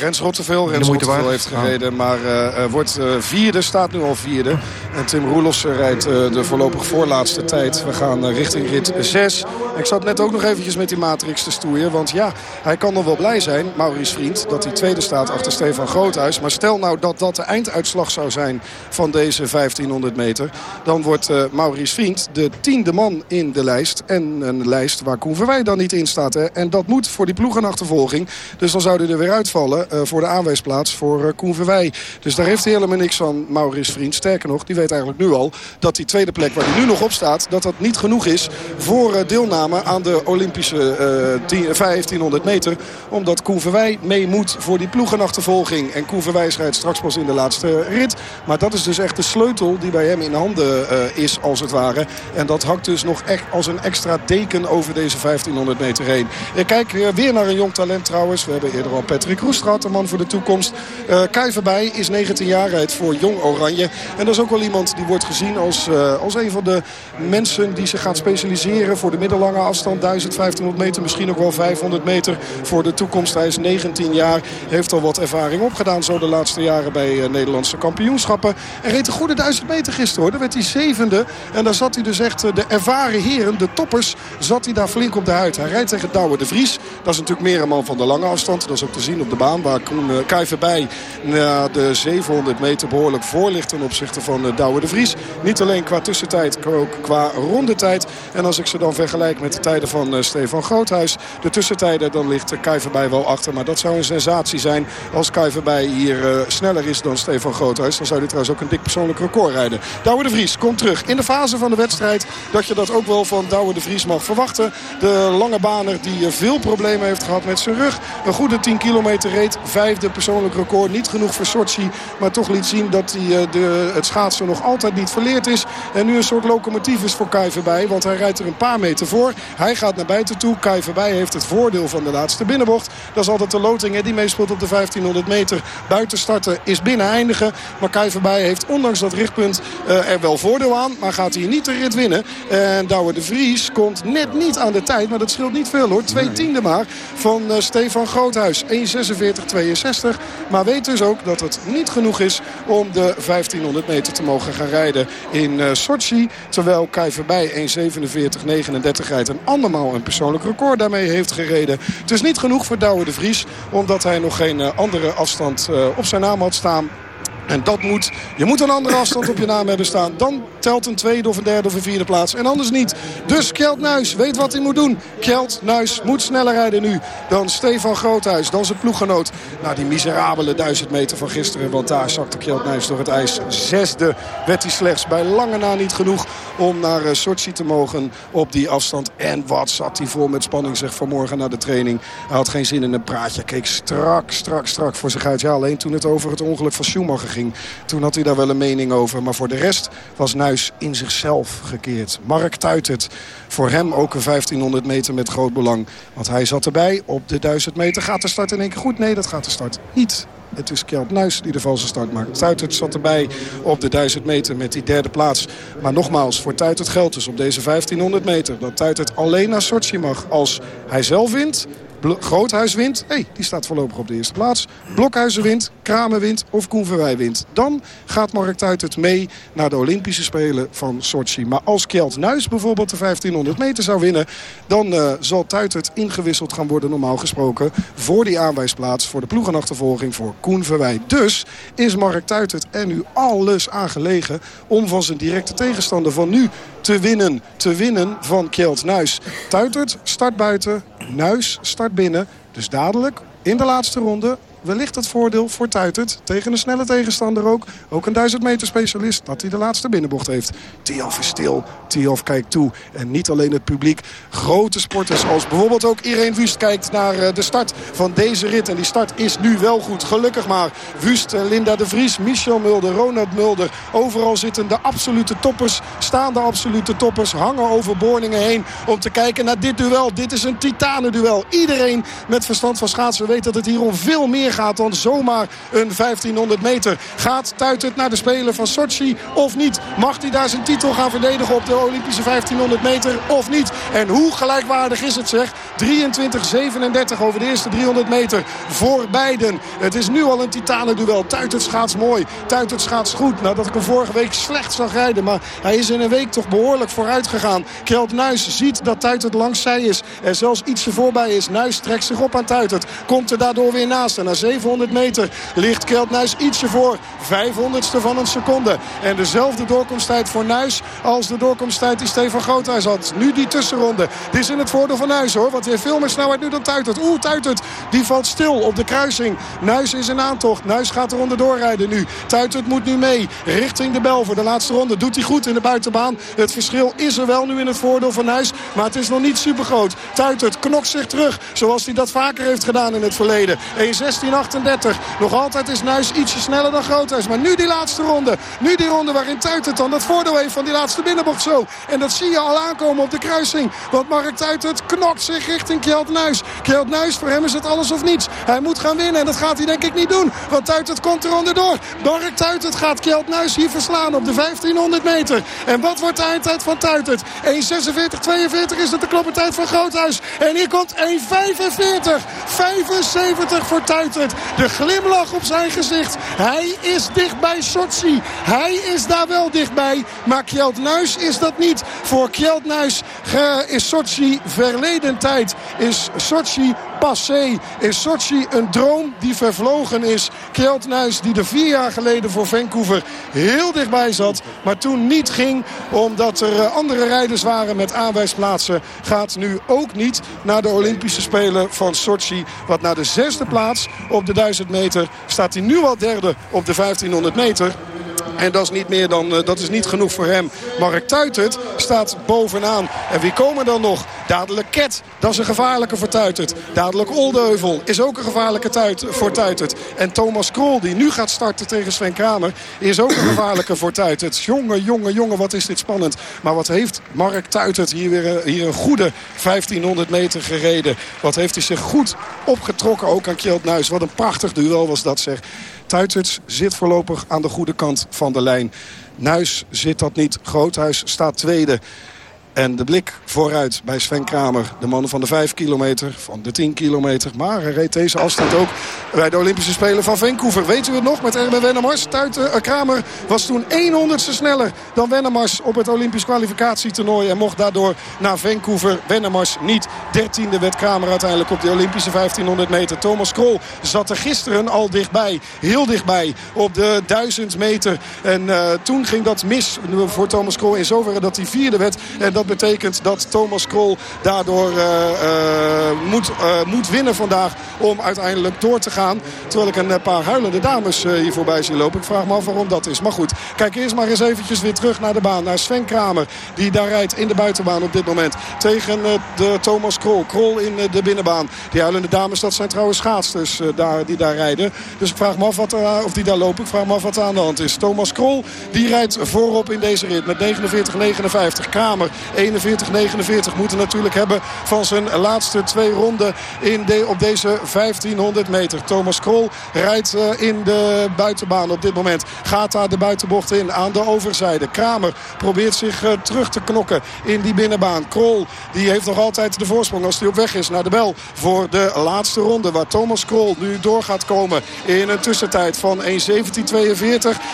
Rens Rotteveel. Rens Rotteveel heeft gereden, maar uh, wordt uh, vierde, staat nu al vierde. En Tim Roelofs rijdt uh, de voorlopig voorlaatste tijd. We gaan richting rit 6. Ik zat net ook nog eventjes met die Matrix te stoeien. Want ja, hij kan nog wel blij zijn, Maurice Vriend, dat hij tweede staat achter Stefan Groothuis. Maar stel nou dat dat de einduitslag zou zijn van deze 1500 meter. Dan wordt Maurice Vriend de tiende man in de lijst. En een lijst waar Koen Verwij dan niet in staat. Hè. En dat moet voor die ploegenachtervolging. Dus dan zou er weer uitvallen uh, voor de aanwijsplaats voor uh, Koen Verwij. Dus daar heeft hij helemaal niks van Maurice Vriend. Sterker nog, die weet eigenlijk nu al dat die tweede plek waar hij nu nog op staat... dat dat niet genoeg is voor uh, deelname aan de Olympische 10, 1500 meter. Omdat Koen Verwij mee moet voor die ploegenachtervolging. En Koen Verwij rijdt straks pas in de laatste rit. Maar dat is dus echt de sleutel die bij hem in handen is als het ware. En dat hakt dus nog echt als een extra deken over deze 1500 meter heen. Ik kijk weer naar een jong talent trouwens. We hebben eerder al Patrick Roestraat, een man voor de toekomst. Uh, Kai Verbij is 19 jaar, rijdt voor Jong Oranje. En dat is ook wel iemand die wordt gezien als, uh, als een van de mensen die zich gaat specialiseren voor de middellange afstand. 1500 meter, misschien ook wel 500 meter voor de toekomst. Hij is 19 jaar, heeft al wat ervaring opgedaan zo de laatste jaren bij uh, Nederlandse kampioenschappen. En reed een goede 1000 meter gisteren hoor. Daar werd hij zevende. En daar zat hij dus echt, de ervaren heren, de toppers, zat hij daar flink op de huid. Hij rijdt tegen Douwe de Vries. Dat is natuurlijk meer een man van de lange afstand. Dat is ook te zien op de baan waar Koen Kai voorbij na de 700 meter behoorlijk voor ligt ten opzichte van uh, Douwe de Vries. Niet alleen qua tussentijd, ook qua rondetijd. En als ik ze dan vergelijk met de tijden van uh, Stefan Groothuis, de tussentijden, dan ligt uh, Kai voorbij wel achter. Maar dat zou een sensatie zijn als Kai voorbij hier sneller is dan Stefan Groothuis. Dan zou hij trouwens ook een dik persoonlijk record rijden. Douwe de Vries komt terug in de fase van de wedstrijd. Dat je dat ook wel van Douwe de Vries mag verwachten. De lange baner die veel problemen heeft gehad met zijn rug. Een goede 10 kilometer reed. Vijfde persoonlijk record. Niet genoeg voor Sochi. Maar toch liet zien dat hij, uh, de, het schaatsen nog altijd niet verleerd is. En nu een soort locomotief is voor Kai voorbij. Want hij rijdt er een paar meter voor. Hij gaat naar buiten toe. Kai voorbij heeft het voordeel van de laatste binnenbocht. Dat is altijd de loting hè, die meespeelt op de 1500 meter. Buiten starten is binnen eindigen. Maar Kai voorbij heeft ondanks dat richtpunt uh, er wel voordeel aan. Maar gaat hij niet de rit winnen. En Douwe de Vries komt net niet aan de tijd. Maar dat scheelt niet veel hoor. Twee tiende maar van uh, Stefan Groothuis. 1.46.62. Maar weet dus ook dat het niet genoeg is om de 1500 meter te mogen gaan rijden in uh, Sochi. Terwijl Kai voorbij 1.47.39 rijdt. En andermaal een persoonlijk record daarmee heeft gereden. Het is niet genoeg voor Douwe de Vries. Omdat hij nog geen uh, andere afstand op zijn naam had staan. En dat moet, je moet een andere afstand op je naam hebben staan. Dan telt een tweede of een derde of een vierde plaats. En anders niet. Dus Kjeld Nuis weet wat hij moet doen. Kjeld Nuis moet sneller rijden nu dan Stefan Groothuis. Dan zijn ploeggenoot. Nou, die miserabele duizend meter van gisteren. Want daar zakte Kjeld Nuis door het ijs. Zesde werd hij slechts bij lange na niet genoeg om naar uh, Sochi te mogen op die afstand. En wat zat hij vol met spanning zeg vanmorgen na de training. Hij had geen zin in een praatje. Keek strak, strak, strak voor zich uit. Ja, alleen toen het over het ongeluk van Schumacher ging. Toen had hij daar wel een mening over. Maar voor de rest was Nuis in zichzelf gekeerd. Mark Tuitert. Voor hem ook een 1500 meter met groot belang. Want hij zat erbij op de 1000 meter. Gaat de start in één keer goed? Nee, dat gaat de start niet. het is Kjeld Nuis die de valse start maakt. Tuitert zat erbij op de 1000 meter met die derde plaats. Maar nogmaals, voor Tuitert geldt dus op deze 1500 meter... dat Tuitert alleen naar Sochi mag als hij zelf wint Groothuis wint. hey, die staat voorlopig op de eerste plaats. Blokhuizen wint, wint of Koen wint. Dan gaat Mark Tuitert mee naar de Olympische Spelen van Sochi. Maar als Kjeld Nuis bijvoorbeeld de 1500 meter zou winnen... dan uh, zal Tuitert ingewisseld gaan worden normaal gesproken... voor die aanwijsplaats voor de ploegenachtervolging voor Koen Verwij. Dus is Mark Tuitert er nu alles aangelegen... om van zijn directe tegenstander van nu te winnen. Te winnen van Kjeld Nuis. Tuitert start buiten, Nuis start binnen. Dus dadelijk in de laatste ronde wellicht het voordeel voor Tuitert. Tegen een snelle tegenstander ook. Ook een 1000 meter specialist dat hij de laatste binnenbocht heeft. Tiof is stil. Tiof kijkt toe. En niet alleen het publiek. Grote sporters als bijvoorbeeld ook Irene Wust kijkt naar eh, de start van deze rit. En die start is nu wel goed. Gelukkig maar. Wust, Linda de Vries, Michel Mulder, Ronald Mulder. Overal zitten de absolute toppers. Staan de absolute toppers. Hangen over Borningen heen om te kijken naar dit duel. Dit is een titanenduel. Iedereen met verstand van schaatsen weet dat het hier om veel meer gaat dan zomaar een 1500 meter. Gaat Tuitert naar de Spelen van Sochi of niet? Mag hij daar zijn titel gaan verdedigen op de Olympische 1500 meter of niet? En hoe gelijkwaardig is het zeg? 23-37 over de eerste 300 meter voor beiden. Het is nu al een titanenduel. Tuitert schaats mooi. Tuitert schaats goed. Nadat ik hem vorige week slecht zag rijden. Maar hij is in een week toch behoorlijk vooruit gegaan. Kjeld Nuis ziet dat Tuitert langs zij is. Er zelfs ietsje voorbij is. Nuis trekt zich op aan Tuitert. Komt er daardoor weer naast. En 700 meter ligt Kjeld Nuis ietsje voor. 500ste van een seconde. En dezelfde doorkomsttijd voor Nuis als de doorkomsttijd die Stefan Groothuis had. Nu die tussenronde. Dit is in het voordeel van Nuis hoor. Want hij heeft veel meer snelheid nu dan Tuitert. Oeh, Tuitert die valt stil op de kruising. Nuis is in aantocht. Nuis gaat er onderdoor rijden nu. Tuitert moet nu mee richting de bel voor de laatste ronde. Doet hij goed in de buitenbaan. Het verschil is er wel nu in het voordeel van Nuis. Maar het is nog niet super groot. Tuitert knokt zich terug zoals hij dat vaker heeft gedaan in het verleden. 1.16.38. Nog altijd is Nuis ietsje sneller dan Groothuis. Maar nu die laatste ronde. Nu die ronde waarin Tuitert dan dat voordeel heeft van die laatste binnenbocht zo. En dat zie je al aankomen op de kruising. Want Mark Tuitert knokt zich richting Kjeld Nuis. Kjeld Nuis, voor hem is het alles of niets. Hij moet gaan winnen en dat gaat hij denk ik niet doen. Want Tuitert komt er onderdoor. Mark Tuitert gaat Kjeld Nuis hier verslaan op de 1500 meter. En wat wordt de eindtijd van Tuitert? 1.46-42 is het de kloppertijd van Groothuis. En hier komt 1.45. 75 voor Tuitert. De glimlach op zijn gezicht. Hij is dicht bij Sochi. Hij is daar wel dichtbij. Maar Kjeld Nuis is dat niet. Voor Kjeld Nuis is Sochi verleden tijd. Is Sochi passé. Is Sochi een droom die vervlogen is. Kjeld Nuis die er vier jaar geleden voor Vancouver heel dichtbij zat. Maar toen niet ging omdat er eh, andere rijders waren met aanwijsplaatsen. Gaat nu ook niet naar de Olympische Spelen van Sochi. Wat naar de zesde plaats op de 1000 meter staat hij nu al derde op de 1500 meter. En dat is niet meer dan, uh, dat is niet genoeg voor hem. Mark Tuitert staat bovenaan. En wie komen dan nog? Dadelijk Ket, dat is een gevaarlijke voor Tuitert. Dadelijk Oldeuvel is ook een gevaarlijke tuit, voor Tuitert. En Thomas Krol, die nu gaat starten tegen Sven Kramer... is ook een gevaarlijke voor Tuitert. Jongen, jongen, jongen, wat is dit spannend. Maar wat heeft Mark Tuitert hier weer hier een goede 1500 meter gereden. Wat heeft hij zich goed opgetrokken, ook aan Kjeld Nuis. Wat een prachtig duel was dat, zeg. Tuitert zit voorlopig aan de goede kant van de lijn. Nuis zit dat niet. Groothuis staat tweede. En de blik vooruit bij Sven Kramer. De man van de 5 kilometer, van de 10 kilometer. Maar hij reed deze afstand ook bij de Olympische Spelen van Vancouver. Weet u het nog met Erben Wennemars? Tuit, uh, Kramer was toen 100ste sneller dan Wennemars op het Olympisch kwalificatietoernooi. En mocht daardoor naar Vancouver. Wennemars niet. 13e werd Kramer uiteindelijk op de Olympische 1500 meter. Thomas Krol zat er gisteren al dichtbij. Heel dichtbij op de 1000 meter. En uh, toen ging dat mis voor Thomas Krol in zoverre dat hij vierde werd. En dat betekent dat Thomas Krol daardoor uh, uh, moet, uh, moet winnen vandaag om uiteindelijk door te gaan. Terwijl ik een paar huilende dames hier voorbij zie lopen. Ik vraag me af waarom dat is. Maar goed, kijk eerst maar eens eventjes weer terug naar de baan. Naar Sven Kramer die daar rijdt in de buitenbaan op dit moment. Tegen de Thomas Krol. Krol in de binnenbaan. Die huilende dames dat zijn trouwens schaatsters daar, die daar rijden. Dus ik vraag me af wat er, of die daar lopen. Ik vraag me af wat er aan de hand is. Thomas Krol die rijdt voorop in deze rit met 49-59. Kramer 41-49 moeten natuurlijk hebben van zijn laatste twee ronden in op deze 1500 meter. Thomas Krol rijdt in de buitenbaan op dit moment. Gaat daar de buitenbocht in aan de overzijde. Kramer probeert zich terug te knokken in die binnenbaan. Krol die heeft nog altijd de voorsprong als hij op weg is naar de bel voor de laatste ronde. Waar Thomas Krol nu door gaat komen in een tussentijd van 1.17.42.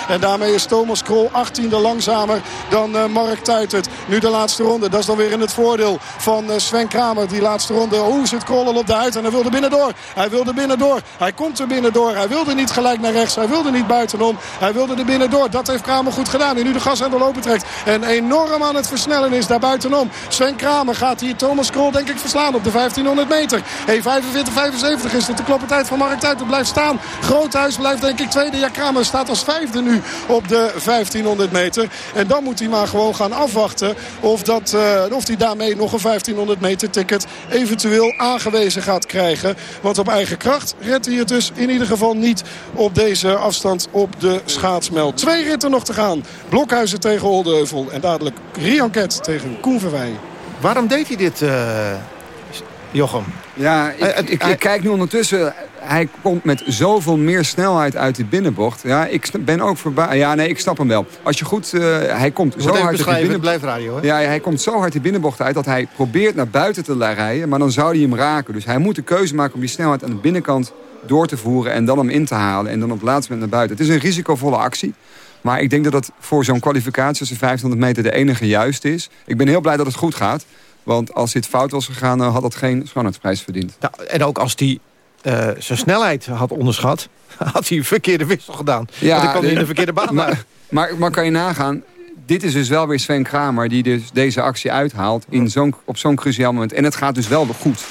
En daarmee is Thomas Krol 18e langzamer dan uh, Mark Tuitert. Nu de laatste ronde. Dat is dan weer in het voordeel van uh, Sven Kramer. Die laatste ronde. Hoe zit Krol al op de huid. En hij wilde binnendoor. Hij wilde binnendoor. Hij komt er binnendoor. Hij wilde niet gelijk naar rechts. Hij wilde niet buitenom. Hij wilde er binnendoor. Dat heeft Kramer goed gedaan. En nu de gas aan de lopen trekt. En enorm aan het versnellen is daar buitenom. Sven Kramer gaat hier Thomas Krol denk ik verslaan op de 1500 meter. Hey, 45-75 is het de kloppentijd van Mark Tuitert blijft staan. Groothuis blijft denk ik tweede. Ja, Kramer staat als vijfde nu op de 1500 meter. En dan moet hij maar gewoon gaan afwachten of, dat, uh, of hij daarmee nog een 1500 meter ticket eventueel aangewezen gaat krijgen. Want op eigen kracht redt hij het dus in ieder geval niet op deze afstand op de schaatsmel. Twee ritten nog te gaan. Blokhuizen tegen Oldeuvel en dadelijk Rianket tegen Koen Verwij. Waarom deed hij dit, uh, Jochem? Ja, ik, ik, ik, kijk nu ondertussen. Hij komt met zoveel meer snelheid uit de binnenbocht. Ja, ik ben ook voorbij. Ja, nee, ik snap hem wel. Als je goed... Uh, hij komt zo hard de binnenbocht. blijft radio, hè? Ja, hij komt zo hard de binnenbocht uit dat hij probeert naar buiten te rijden. Maar dan zou hij hem raken. Dus hij moet de keuze maken om die snelheid aan de binnenkant door te voeren. En dan hem in te halen. En dan op het laatste moment naar buiten. Het is een risicovolle actie. Maar ik denk dat het voor zo'n kwalificatie als de 500 meter de enige juist is. Ik ben heel blij dat het goed gaat. Want als dit fout was gegaan, had dat geen schoonheidsprijs verdiend. Nou, en ook als hij uh, zijn snelheid had onderschat, <laughs> had hij een verkeerde wissel gedaan. Ja, Want dan kwam hij in de verkeerde baan <laughs> maar, maar, maar, kan je nagaan, dit is dus wel weer Sven Kramer... die dus deze actie uithaalt in zo'n op zo'n cruciaal moment. En het gaat dus wel goed.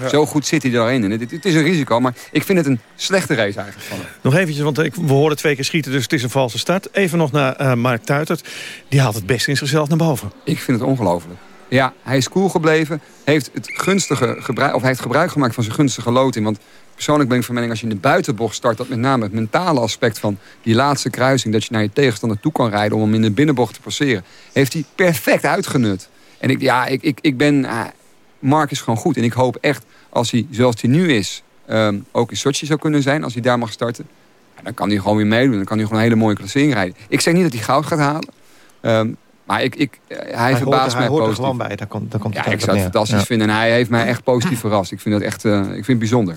Ja. Zo goed zit hij erin. En het, het, is een risico, maar ik vind het een slechte race eigenlijk. Van nog eventjes, want ik, we horen twee keer schieten, dus het is een valse start. Even nog naar uh, Mark Tuitert. Die haalt het beste in zichzelf naar boven. Ik vind het ongelooflijk. Ja, hij is cool gebleven. Heeft, het gunstige gebruik, of hij heeft gebruik gemaakt van zijn gunstige loting. Want persoonlijk ben ik van mening, als je in de buitenbocht start... dat met name het mentale aspect van die laatste kruising... dat je naar je tegenstander toe kan rijden om hem in de binnenbocht te passeren... heeft hij perfect uitgenut. En ik, ja, ik, ik, ik ben... Uh, Mark is gewoon goed. En ik hoop echt, als hij zoals hij nu is... Um, ook in Sochi zou kunnen zijn, als hij daar mag starten... dan kan hij gewoon weer meedoen. Dan kan hij gewoon een hele mooie klassering rijden. Ik zeg niet dat hij goud gaat halen... Um, maar ik, ik, eh, hij, hij verbaast mij hij hoort positief. er gewoon bij. Daar komt, daar komt ja, ik zou het fantastisch ja. vinden. En hij heeft mij echt positief <laughs> verrast. Ik vind dat echt uh, ik vind het bijzonder.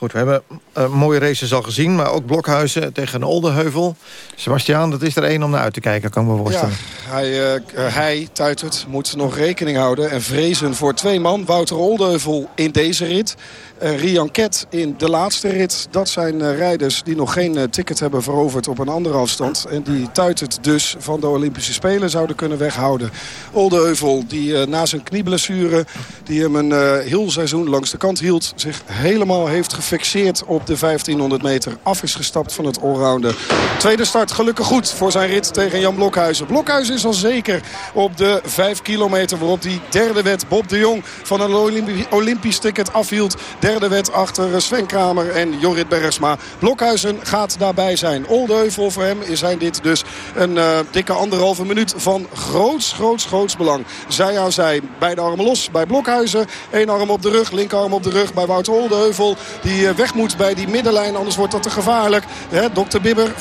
Goed, we hebben uh, mooie races al gezien. Maar ook Blokhuizen tegen Oldenheuvel. Sebastiaan, dat is er één om naar uit te kijken, kan me voorstellen. Ja, hij, uh, hij, Tuitert, moet nog rekening houden en vrezen voor twee man. Wouter Oldenheuvel in deze rit. En Rian Ket in de laatste rit. Dat zijn uh, rijders die nog geen uh, ticket hebben veroverd op een andere afstand. En die Tuitert dus van de Olympische Spelen zouden kunnen weghouden. Oldeheuvel die uh, na zijn knieblessure, die hem een heel seizoen langs de kant hield... zich helemaal heeft gefixeerd op de 1500 meter. Af is gestapt van het allrounder. Tweede start gelukkig goed voor zijn rit tegen Jan Blokhuizen. Blokhuizen is al zeker op de 5 kilometer waarop die derde wet Bob de Jong van een Olympi Olympisch ticket afhield derde wet achter Sven Kramer en Jorrit Bergsma. Blokhuizen gaat daarbij zijn. Oldeheuvel voor hem zijn dit dus een uh, dikke anderhalve minuut van groots, groots, groots belang. Zij aan zij. Beide armen los bij Blokhuizen. Eén arm op de rug, linkerarm op de rug bij Wouter Oldeheuvel. Die uh, weg moet bij die middenlijn, anders wordt dat te gevaarlijk. Hè, Dr. Bibber, 24-22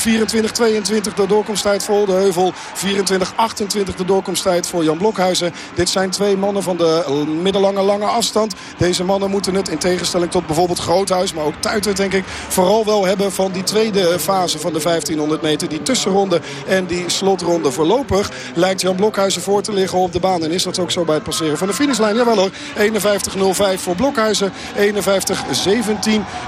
de doorkomsttijd voor Oldeheuvel. 24-28 de doorkomsttijd voor Jan Blokhuizen. Dit zijn twee mannen van de middellange lange afstand. Deze mannen moeten het in tegenstelling tot bijvoorbeeld Groothuis, maar ook Tuiter denk ik... vooral wel hebben van die tweede fase van de 1500 meter. Die tussenronde en die slotronde voorlopig lijkt Jan Blokhuizen voor te liggen op de baan. En is dat ook zo bij het passeren van de finishlijn? Jawel hoor, 51.05 voor Blokhuizen, 51.17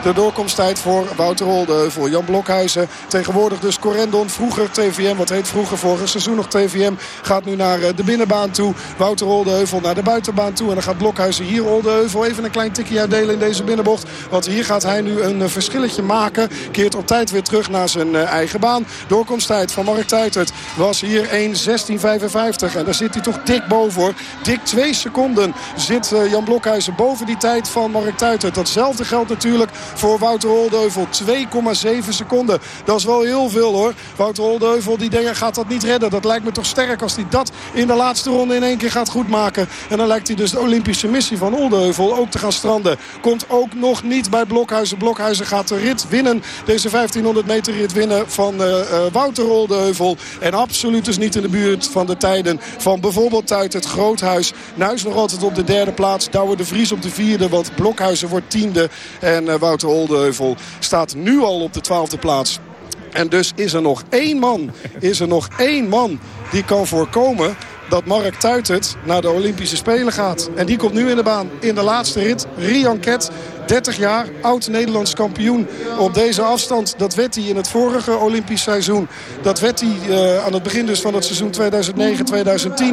de doorkomsttijd voor Wouter Voor Jan Blokhuizen, tegenwoordig dus Corendon, vroeger TVM, wat heet vroeger vorig seizoen nog TVM, gaat nu naar de binnenbaan toe. Wouter Oldeheuvel naar de buitenbaan toe en dan gaat Blokhuizen hier Oldeheuvel even een klein tikje uitdelen in deze binnenbocht. Want hier gaat hij nu een verschilletje maken. Keert op tijd weer terug naar zijn eigen baan. Doorkomsttijd van Mark Tuitert was hier 1.16.55. En daar zit hij toch dik boven hoor. Dik twee seconden zit Jan Blokhuizen boven die tijd van Mark Tuitert. Datzelfde geldt natuurlijk voor Wouter Oldeuvel. 2,7 seconden. Dat is wel heel veel hoor. Wouter Oldeuvel die denkt, gaat dat niet redden. Dat lijkt me toch sterk als hij dat in de laatste ronde in één keer gaat goedmaken. En dan lijkt hij dus de Olympische missie van Oldeuvel ook te gaan stranden. Komt ook nog niet bij Blokhuizen. Blokhuizen gaat de rit winnen. Deze 1500 meter rit winnen van uh, uh, Wouter Oldeuvel. En absoluut dus niet in de buurt van de tijden van bijvoorbeeld uit het Groothuis. Nuis nog altijd op de derde plaats. Douwe de Vries op de vierde. Want Blokhuizen wordt tiende. En Wouter Oldeuvel staat nu al op de twaalfde plaats. En dus is er nog één man, is er nog één man die kan voorkomen dat Mark Tuitert naar de Olympische Spelen gaat. En die komt nu in de baan in de laatste rit. Rian Ket, 30 jaar, oud-Nederlands kampioen op deze afstand. Dat werd hij in het vorige Olympisch seizoen. Dat werd hij uh, aan het begin dus van het seizoen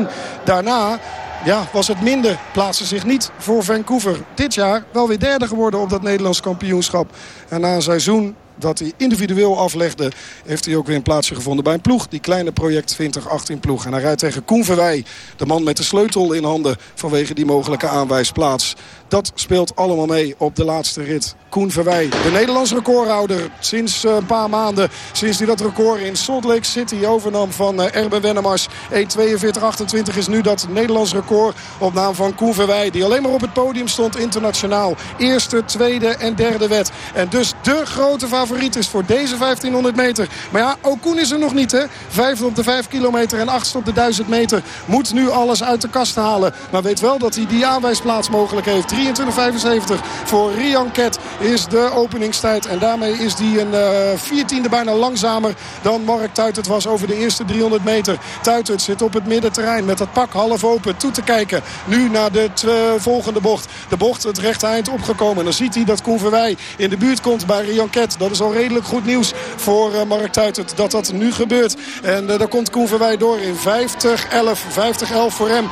2009-2010. Daarna ja, was het minder. Plaatste zich niet voor Vancouver. Dit jaar wel weer derde geworden op dat Nederlands kampioenschap. En na een seizoen dat hij individueel aflegde... heeft hij ook weer een plaatsje gevonden bij een ploeg. Die kleine project 2018 ploeg. En hij rijdt tegen Koen Verwij. De man met de sleutel in handen vanwege die mogelijke aanwijsplaats. Dat speelt allemaal mee op de laatste rit. Koen Verwij, de Nederlands recordhouder sinds een paar maanden. Sinds hij dat record in Salt Lake City overnam van Erben Wennemars. 1.42.28 is nu dat Nederlands record op naam van Koen Verwij. Die alleen maar op het podium stond internationaal. Eerste, tweede en derde wet. En dus de grote favoriet is voor deze 1500 meter. Maar ja, Koen is er nog niet hè. Vijfde op de 5 kilometer en achtste op de 1000 meter. Moet nu alles uit de kast halen. Maar weet wel dat hij die aanwijsplaats mogelijk heeft. 23.75 voor Rian Ket is de openingstijd. En daarmee is die een uh, viertiende bijna langzamer dan Mark Tuitert was over de eerste 300 meter. Tuitert zit op het middenterrein met het pak half open toe te kijken. Nu naar de volgende bocht. De bocht het rechte eind opgekomen. En dan ziet hij dat Koen Verwij in de buurt komt bij Rian Ket. Dat is al redelijk goed nieuws voor uh, Mark Tuitert dat dat nu gebeurt. En uh, daar komt Koen Verwij door in 50-11. 50-11 voor hem. 50-17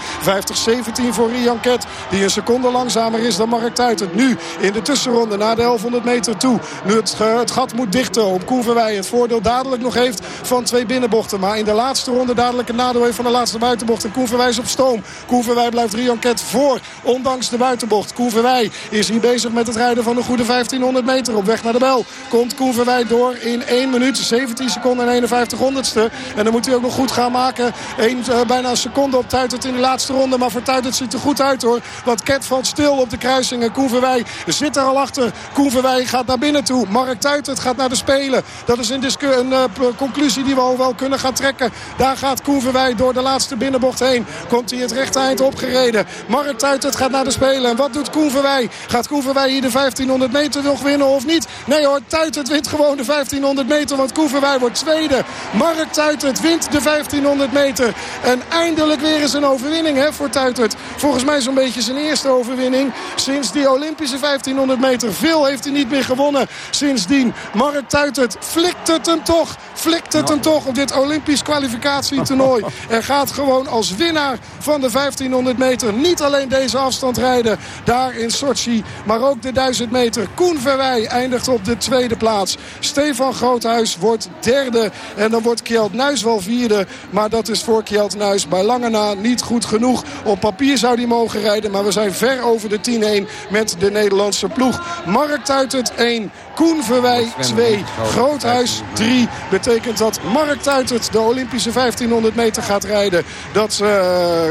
voor Rian Ket. Die een seconde langzamer is dan Mark Tuitert. Nu in de tussenronde naar de 1100 meter toe. Nu het, het gat moet dichten op Koen Verwij. Het voordeel dadelijk nog heeft van twee binnenbochten. Maar in de laatste ronde dadelijk een nadeel heeft van de laatste buitenbocht. En Koen Verwij is op stoom. Koen Verwij blijft Rian Ket voor. Ondanks de buitenbocht. Koen Verwij is hier bezig met het rijden van een goede 1500 meter. Op weg naar de bel komt Koen door in 1 minuut, 17 seconden en 51 honderdste. En dan moet hij ook nog goed gaan maken. Eén, uh, bijna een seconde op Tuitert in de laatste ronde. Maar voor Tuitert ziet er goed uit hoor. Want Ket valt stil op de kruising. En Koen Verwij zit er al achter. Koen Verwij gaat naar binnen toe. Mark Tuitert gaat naar de Spelen. Dat is een, een uh, conclusie die we al wel kunnen gaan trekken. Daar gaat Koen Verwij door de laatste binnenbocht heen. Komt hij het rechte eind opgereden. Mark Tuitert gaat naar de Spelen. En wat doet Koen Verwij? Gaat Koen Verwij hier de 1500 meter nog winnen of niet? Nee hoor, Tuitert wint gewoon de 1500 meter. Want Koen Verwij wordt tweede. Mark Tuitert wint de 1500 meter. En eindelijk weer eens een overwinning hè, voor Tuitert. Volgens mij zo'n beetje zijn eerste overwinning. Sinds die Olympische 1500 meter. Veel heeft hij niet meer gewonnen sindsdien. Mark Tuitert flikt het hem toch. Flikt het hem toch op dit Olympisch kwalificatietoernooi. En gaat gewoon als winnaar van de 1500 meter niet alleen deze afstand rijden. Daar in Sochi, maar ook de 1000 meter. Koen Verwij eindigt op de tweede plaats. Stefan Groothuis wordt derde. En dan wordt Kjeld Nuis wel vierde. Maar dat is voor Kjeld Nuis bij lange na niet goed genoeg. Op papier zou hij mogen rijden. Maar we zijn ver over de 10-1 met de Nederlandse ploeg. Mark Tuitert 1. Koen Verwij 2. Groothuis 3. Betekent dat Mark Tuitert de Olympische 1500 meter gaat rijden. Dat uh,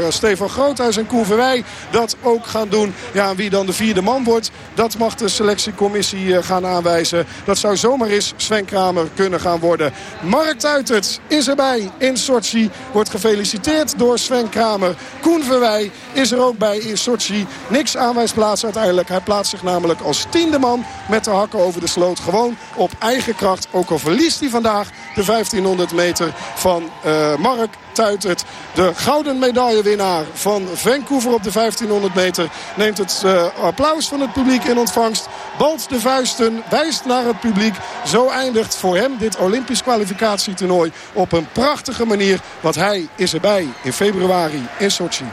Stefan Groothuis en Koen Verwij dat ook gaan doen. Ja, wie dan de vierde man wordt, dat mag de selectiecommissie gaan aanwijzen. Dat zou zomaar eens Sven Kramer kunnen gaan worden. Mark Tuitert is erbij in Sochi. Wordt gefeliciteerd door Sven Kramer. Koen Verwij is er ook bij in Sochi. Niks aanwijsplaats uiteindelijk. Hij plaatst zich namelijk als tiende man met de hakken over de sloot. Gewoon op eigen kracht. Ook al verliest hij vandaag de 1500 meter van uh, Mark Tuitert. De gouden medaillewinnaar van Vancouver op de 1500 meter. Neemt het uh, applaus van het publiek in ontvangst. Balt de vuisten, wijst naar het publiek. Zo eindigt voor hem dit Olympisch kwalificatietoernooi op een prachtige manier. Want hij is erbij in februari in Sochi.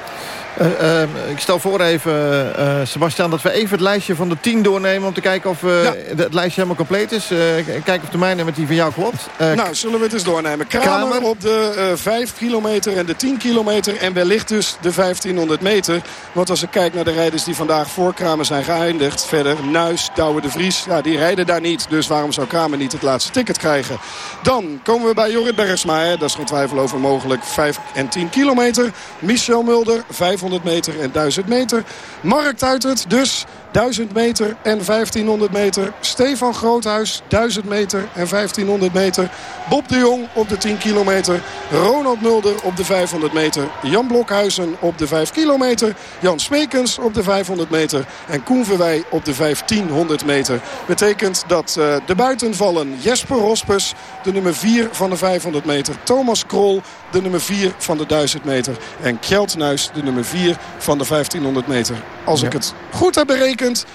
Uh, uh, ik stel voor even, uh, Sebastian, dat we even het lijstje van de 10 doornemen... om te kijken of ja. het lijstje helemaal compleet is. kijk of de mijne met die van jou klopt. nou, zullen we het eens doornemen. Kramer, Kramer. op de 5 kilometer en de 10 kilometer... en wellicht dus de 1500 meter. Want als ik kijk naar de rijders die vandaag voor Kramer zijn geëindigd... verder Nuis, Douwe de Vries, ja, die rijden daar niet. Dus waarom zou Kramer niet het laatste ticket krijgen? Dan komen we bij Jorrit Bergsma. Hè. Daar is geen twijfel over mogelijk 5 en 10 kilometer. Michel Mulder, 500 meter en 1000 meter. Mark Tuitert dus 1000 meter en 1500 meter. Stefan Groothuis 1000 meter en 1500 meter. Bob de Jong op de 10 kilometer. Ronald Mulder op de 500 meter. Jan Blokhuizen op de 5 kilometer. Jan Smekens op de 500 meter. En Koen Verwij op de 1500 meter. Betekent dat uh, de buiten vallen Jesper Rospes, de nummer 4 van de 500 meter. Thomas Krol, de nummer 4 van de 1000 meter. En Kjeld Nuis, de nummer 4 van de 1500 meter. Als ja. ik het goed heb berekend...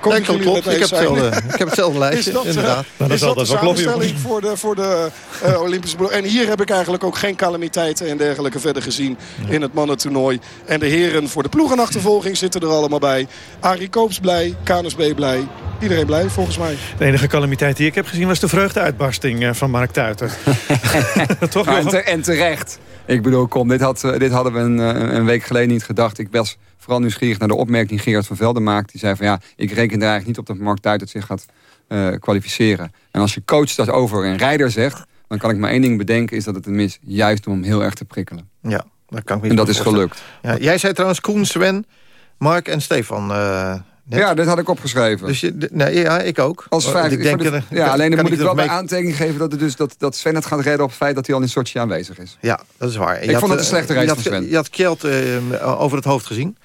Kom ik, klopt. Ik, heb hetzelfde, ik heb hetzelfde lijstje, dat, inderdaad. Uh, dat is, dat de samenstelling voor de, voor de uh, Olympische En hier heb ik eigenlijk ook geen calamiteiten en dergelijke verder gezien ja. in het mannentoernooi. En de heren voor de ploegenachtervolging zitten er allemaal bij. Arie Koops blij, KNSB blij. Iedereen blij, volgens mij. De enige calamiteit die ik heb gezien was de vreugdeuitbarsting uh, van Mark Tuiter. <laughs> Toch en, te, en terecht. Ik bedoel, kom, dit, had, dit hadden we een, een week geleden niet gedacht. Ik was vooral nieuwsgierig naar de opmerking Gerard van Velden maakt. Die zei van ja, ik reken er eigenlijk niet op dat Mark Tuitert zich gaat uh, kwalificeren. En als je coach dat over een rijder zegt... dan kan ik maar één ding bedenken, is dat het mis juist om hem heel erg te prikkelen. Ja, dat kan ik En dat is gelukt. Ja, jij zei trouwens Koen, Sven, Mark en Stefan... Uh... Net. Ja, dit had ik opgeschreven. Dus je, nee, ja, ik ook. Als vijf, ik denk, de, er- ja, alleen dan moet ik wel bij aantekening geven dat, het dus, dat, dat Sven het gaat redden op het feit dat hij al in Sochi aanwezig is. Ja, dat is waar. Ik vond het een slechte race je van Sven. Je had Kjeld eh, over het hoofd gezien.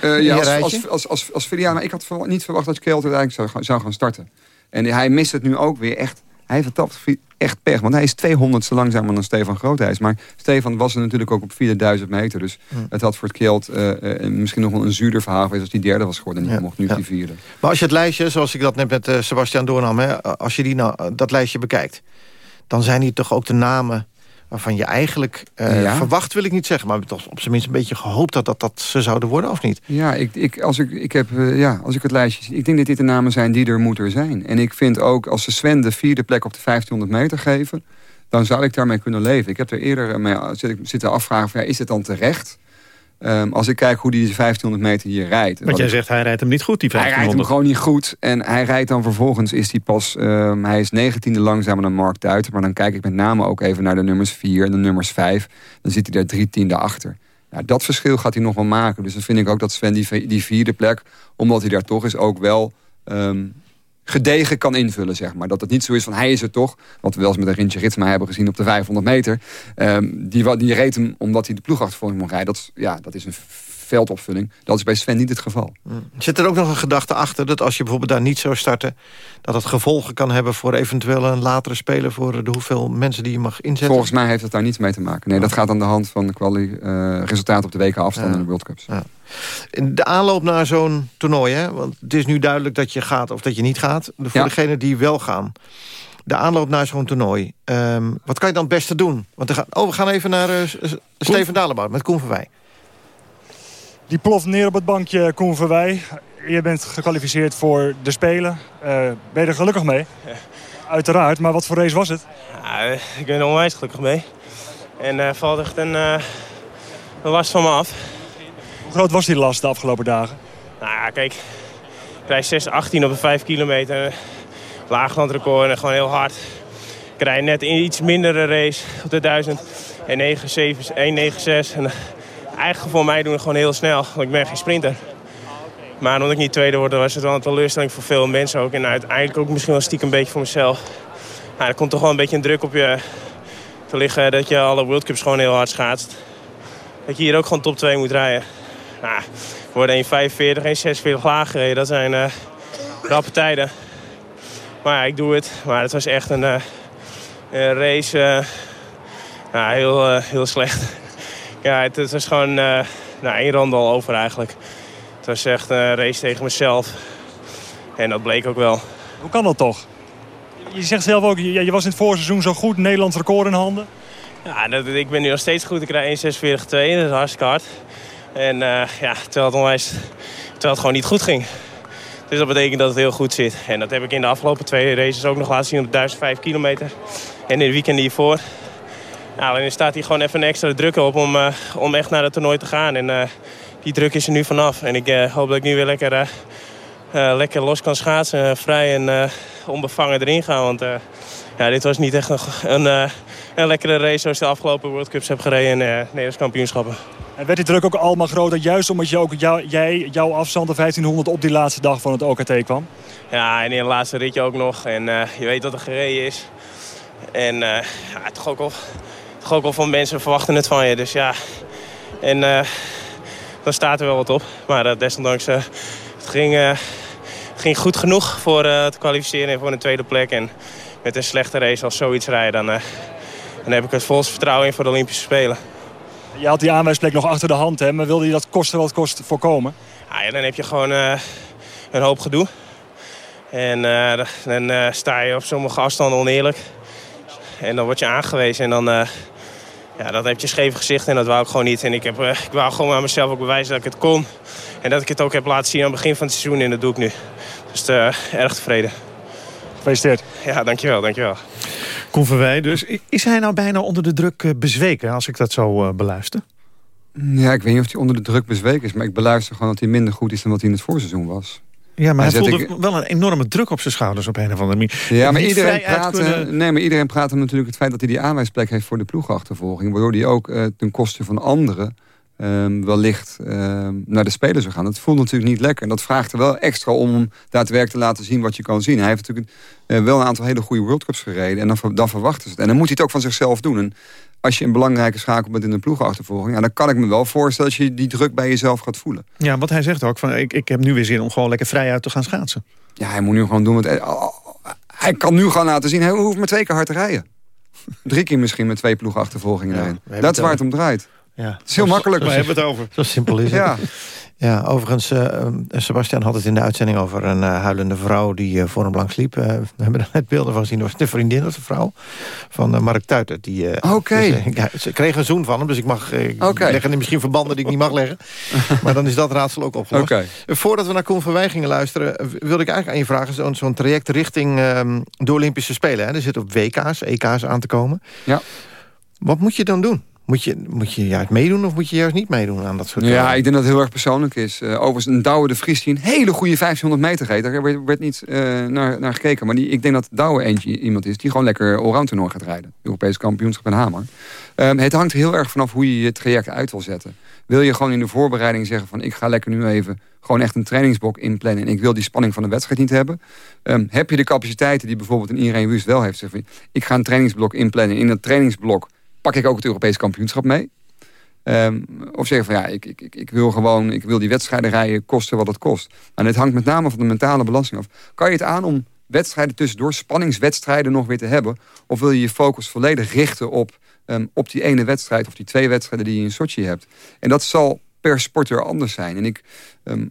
Eh, ja, als, als, als, als, als ik had niet verwacht dat Kelt uiteindelijk zou, zou gaan starten. En hij mist het nu ook weer echt. Hij heeft dat echt pech. Want hij is 200ste langzamer dan Stefan Groothuis. Maar Stefan was er natuurlijk ook op 4000 meter. Dus het had voor het Kelt eh, eh, misschien nog wel een zuurder verhaal geweest... als die derde was geworden en Ja, mocht. Nu ja. die vierde. Maar als je het lijstje, zoals ik dat net met eh, Sebastian doornam... Hè, als je die nou, dat lijstje bekijkt... dan zijn die toch ook de namen waarvan je eigenlijk eh, Ja. verwacht, wil ik niet zeggen... maar toch op zijn minst een beetje gehoopt dat, dat dat ze zouden worden, of niet? Ja, ik, ik, als, ik, ik heb, eh, ja, als ik het lijstje zie... ik denk dat dit de namen zijn die er moeten zijn. En ik vind ook, als ze Sven de vierde plek op de 1500 meter geven... dan zou ik daarmee kunnen leven. Ik heb er eerder mee zit- zitten afvragen... Van, ja, is het dan terecht? Ehm, als ik kijk hoe die 1500 meter hier rijdt... Want jij ik- zegt, hij rijdt hem niet goed, die hij rijdt hem 1500. gewoon niet goed. En hij rijdt dan vervolgens, is hij pas... ehm, hij is 19e langzamer dan Mark Duiter. Maar dan kijk ik met name ook even naar de nummers 4 en de nummers 5. Dan zit hij daar drie tiende achter. Ja, dat verschil gaat hij nog wel maken. Dus dan vind ik ook dat Sven die, die vierde plek... omdat hij daar toch is, ook wel... ehm, gedegen kan invullen, zeg maar. Dat het niet zo is van hij is er toch. Wat we wel eens met een Rintje Ritsma hebben gezien op de 500 meter. Ehm, die, die reed hem omdat hij de ploegachtervolging mocht rijden. Dat, ja, dat is een veldopvulling. Dat is bij Sven niet het geval. Zit er ook nog een gedachte achter dat als je bijvoorbeeld daar niet zou starten... dat het gevolgen kan hebben voor eventueel een latere speler... voor de hoeveel mensen die je mag inzetten? Volgens mij heeft het daar niets mee te maken. Nee, dat gaat aan de hand van de eh, resultaten op de WK afstand en de World Cups. Ja. In De aanloop naar zo'n toernooi, hè? want het is nu duidelijk dat je gaat of dat je niet gaat. Voor Ja. degenen die wel gaan. De aanloop naar zo'n toernooi. ehm, wat kan je dan het beste doen? Want er oh, we gaan even naar eh, Steven Dalebout met Koen Verwij. Die ploft neer op het bankje Koen Verwij. Je bent gekwalificeerd voor de Spelen. Eh, ben je er gelukkig mee? Uiteraard, maar wat voor race was het? Ja, ik ben er onwijs gelukkig mee. En eh valt echt een, eh, een last van me af. Hoe groot was die last de afgelopen dagen? Nou ja, kijk. Ik rijd 6.18 op de 5 kilometer. Laaglandrecord en gewoon heel hard. Ik rijd net in iets mindere race op de 1000. En 1.97. En eh, eigenlijk voor mij doen het gewoon heel snel. Want ik ben geen sprinter. Maar omdat ik niet tweede word, was het wel een teleurstelling voor veel mensen ook. En uiteindelijk ook misschien wel stiekem een beetje voor mezelf. Nou, er komt toch wel een beetje een druk op je te liggen dat je alle World Cups gewoon heel hard schaatst. Dat je hier ook gewoon top 2 moet rijden. Nou, worden 1,45, 1,46 laag gereden. Dat zijn eh rappe tijden. Maar ja, ik doe het. Maar het was echt een, eh, race nou, heel, heel slecht. Ja, het, het was gewoon eh nou, één ronde al over eigenlijk. Het was echt een race tegen mezelf. En dat bleek ook wel. Hoe kan dat toch? Je zegt zelf ook, je, je was in het voorseizoen zo goed, Nederlands record in handen. Ja, dat, ik ben nu nog steeds goed. Ik rij 1.46.2, dat is hartstikke hard. En uh, ja, terwijl het, onwijs, terwijl het gewoon niet goed ging. Dus dat betekent dat het heel goed zit. En dat heb ik in de afgelopen twee races ook nog laten zien op 1005 kilometer. En in de weekend hiervoor. Nou, dan staat hier gewoon even een extra druk op om, uh, om echt naar het toernooi te gaan. En uh, die druk is er nu vanaf. En ik uh, hoop dat ik nu weer lekker, lekker los kan schaatsen. vrij en onbevangen erin gaan. Want ja, dit was niet echt een, een, een, lekkere race zoals de afgelopen World Cups heb gereden in Nederlands kampioenschappen. En werd die druk ook allemaal groter, juist omdat je ook jou, jij, jouw afstand de 1500 op die laatste dag van het OKT kwam? Ja, en in het laatste ritje ook nog. En je weet dat er gereden is. En ja, toch, ook al, toch ook al van mensen verwachten het van je. Dus ja, en uh, dan staat er wel wat op. Maar desondanks, het ging, ging goed genoeg voor het kwalificeren en voor een tweede plek. En met een slechte race als zoiets rijden, dan, dan heb ik het volste vertrouwen in voor de Olympische Spelen. Je had die aanwijsplek nog achter de hand, hè? maar wilde je dat kosten wat kost voorkomen? Ja, ja, dan heb je gewoon een hoop gedoe. En dan sta je op sommige afstanden oneerlijk. En dan word je aangewezen en dan, ja, dan heb je scheef gezicht en dat wou ik gewoon niet. En ik, heb, ik wou gewoon aan mezelf ook bewijzen dat ik het kon. En dat ik het ook heb laten zien aan het begin van het seizoen en dat doe ik nu. Dus erg tevreden. Gefeliciteerd. Ja, dankjewel, dankjewel. Koen Verwij dus. Is hij nou bijna onder de druk bezweken, als ik dat zo uh, beluister? Ja, ik weet niet of hij onder de druk bezweken is. Maar ik beluister gewoon dat hij minder goed is dan wat hij in het voorseizoen was. Ja, maar hij, hij voelde ik... wel een enorme druk op zijn schouders op een of andere manier. Ja, maar iedereen, praat, kunnen... nee, maar iedereen praat hem natuurlijk het feit dat hij die aanwijsplek heeft voor de ploegachtervolging. Waardoor hij ook uh, ten koste van anderen um, wellicht um, naar de spelers zou gaan. Dat voelt natuurlijk niet lekker. En dat vraagt er wel extra om om daadwerkelijk te laten zien wat je kan zien. Hij heeft natuurlijk uh, wel een aantal hele goede World Cups gereden. En dan, dan verwachten ze het. En dan moet hij het ook van zichzelf doen. En als je een belangrijke schakel bent in een ploegenachtervolging... Ja, dan kan ik me wel voorstellen dat je die druk bij jezelf gaat voelen. Ja, wat hij zegt ook, van, ik, ik heb nu weer zin om gewoon lekker vrij uit te gaan schaatsen. Ja, hij moet nu gewoon doen wat... Hij kan nu gaan laten zien, hij hoeft maar twee keer hard te rijden. Drie keer misschien met twee ploegachtervolgingen ja. Dat is waar het om draait. Ja. Het is heel makkelijk. We hebben het over. Zo simpel is het. Ja. Ja, overigens, uh, Sebastian had het in de uitzending over een uh, huilende vrouw die uh, voor hem langs liep. we hebben er net beelden van gezien. Dat was de vriendin of de vrouw van Mark Tuiter. Oké. Okay. Dus, ja, ze kreeg een zoen van hem, dus ik mag okay. leggen er misschien verbanden die ik niet mag leggen. <laughs> maar dan is dat raadsel ook opgelost. Okay. Voordat we naar Koen van luisteren, wilde ik eigenlijk aan je vragen. Zo'n zo traject richting um, de Olympische Spelen. Hè? Er zit op WK's, EK's aan te komen. Ja. Wat moet je dan doen? Moet je, moet je juist meedoen of moet je juist niet meedoen aan dat soort Ja, ik denk dat het heel erg persoonlijk is. Uh, overigens, een Douwe de Vries die een hele goede 1500 meter reed. Daar werd, werd niet uh, naar, naar gekeken. Maar die, ik denk dat Douwe eentje iemand is die gewoon lekker allround toernooi gaat rijden. Europese kampioenschap en Hamer. Um, het hangt heel erg vanaf hoe je je traject uit wil zetten. Wil je gewoon in de voorbereiding zeggen van ik ga lekker nu even gewoon echt een trainingsblok inplannen. En ik wil die spanning van de wedstrijd niet hebben. Um, heb je de capaciteiten die bijvoorbeeld een Irene Wust wel heeft. Zeg ik ga een trainingsblok inplannen. In dat trainingsblok pak ik ook het Europees kampioenschap mee. Um, of zeggen van ja, ik, ik, ik, wil gewoon ik wil die wedstrijden rijden, kosten wat het kost. En het hangt met name van de mentale belasting af. Kan je het aan om wedstrijden tussendoor, spanningswedstrijden nog weer te hebben? Of wil je je focus volledig richten op, um, op die ene wedstrijd of die twee wedstrijden die je in Sochi hebt? En dat zal per sporter anders zijn. En ik, um,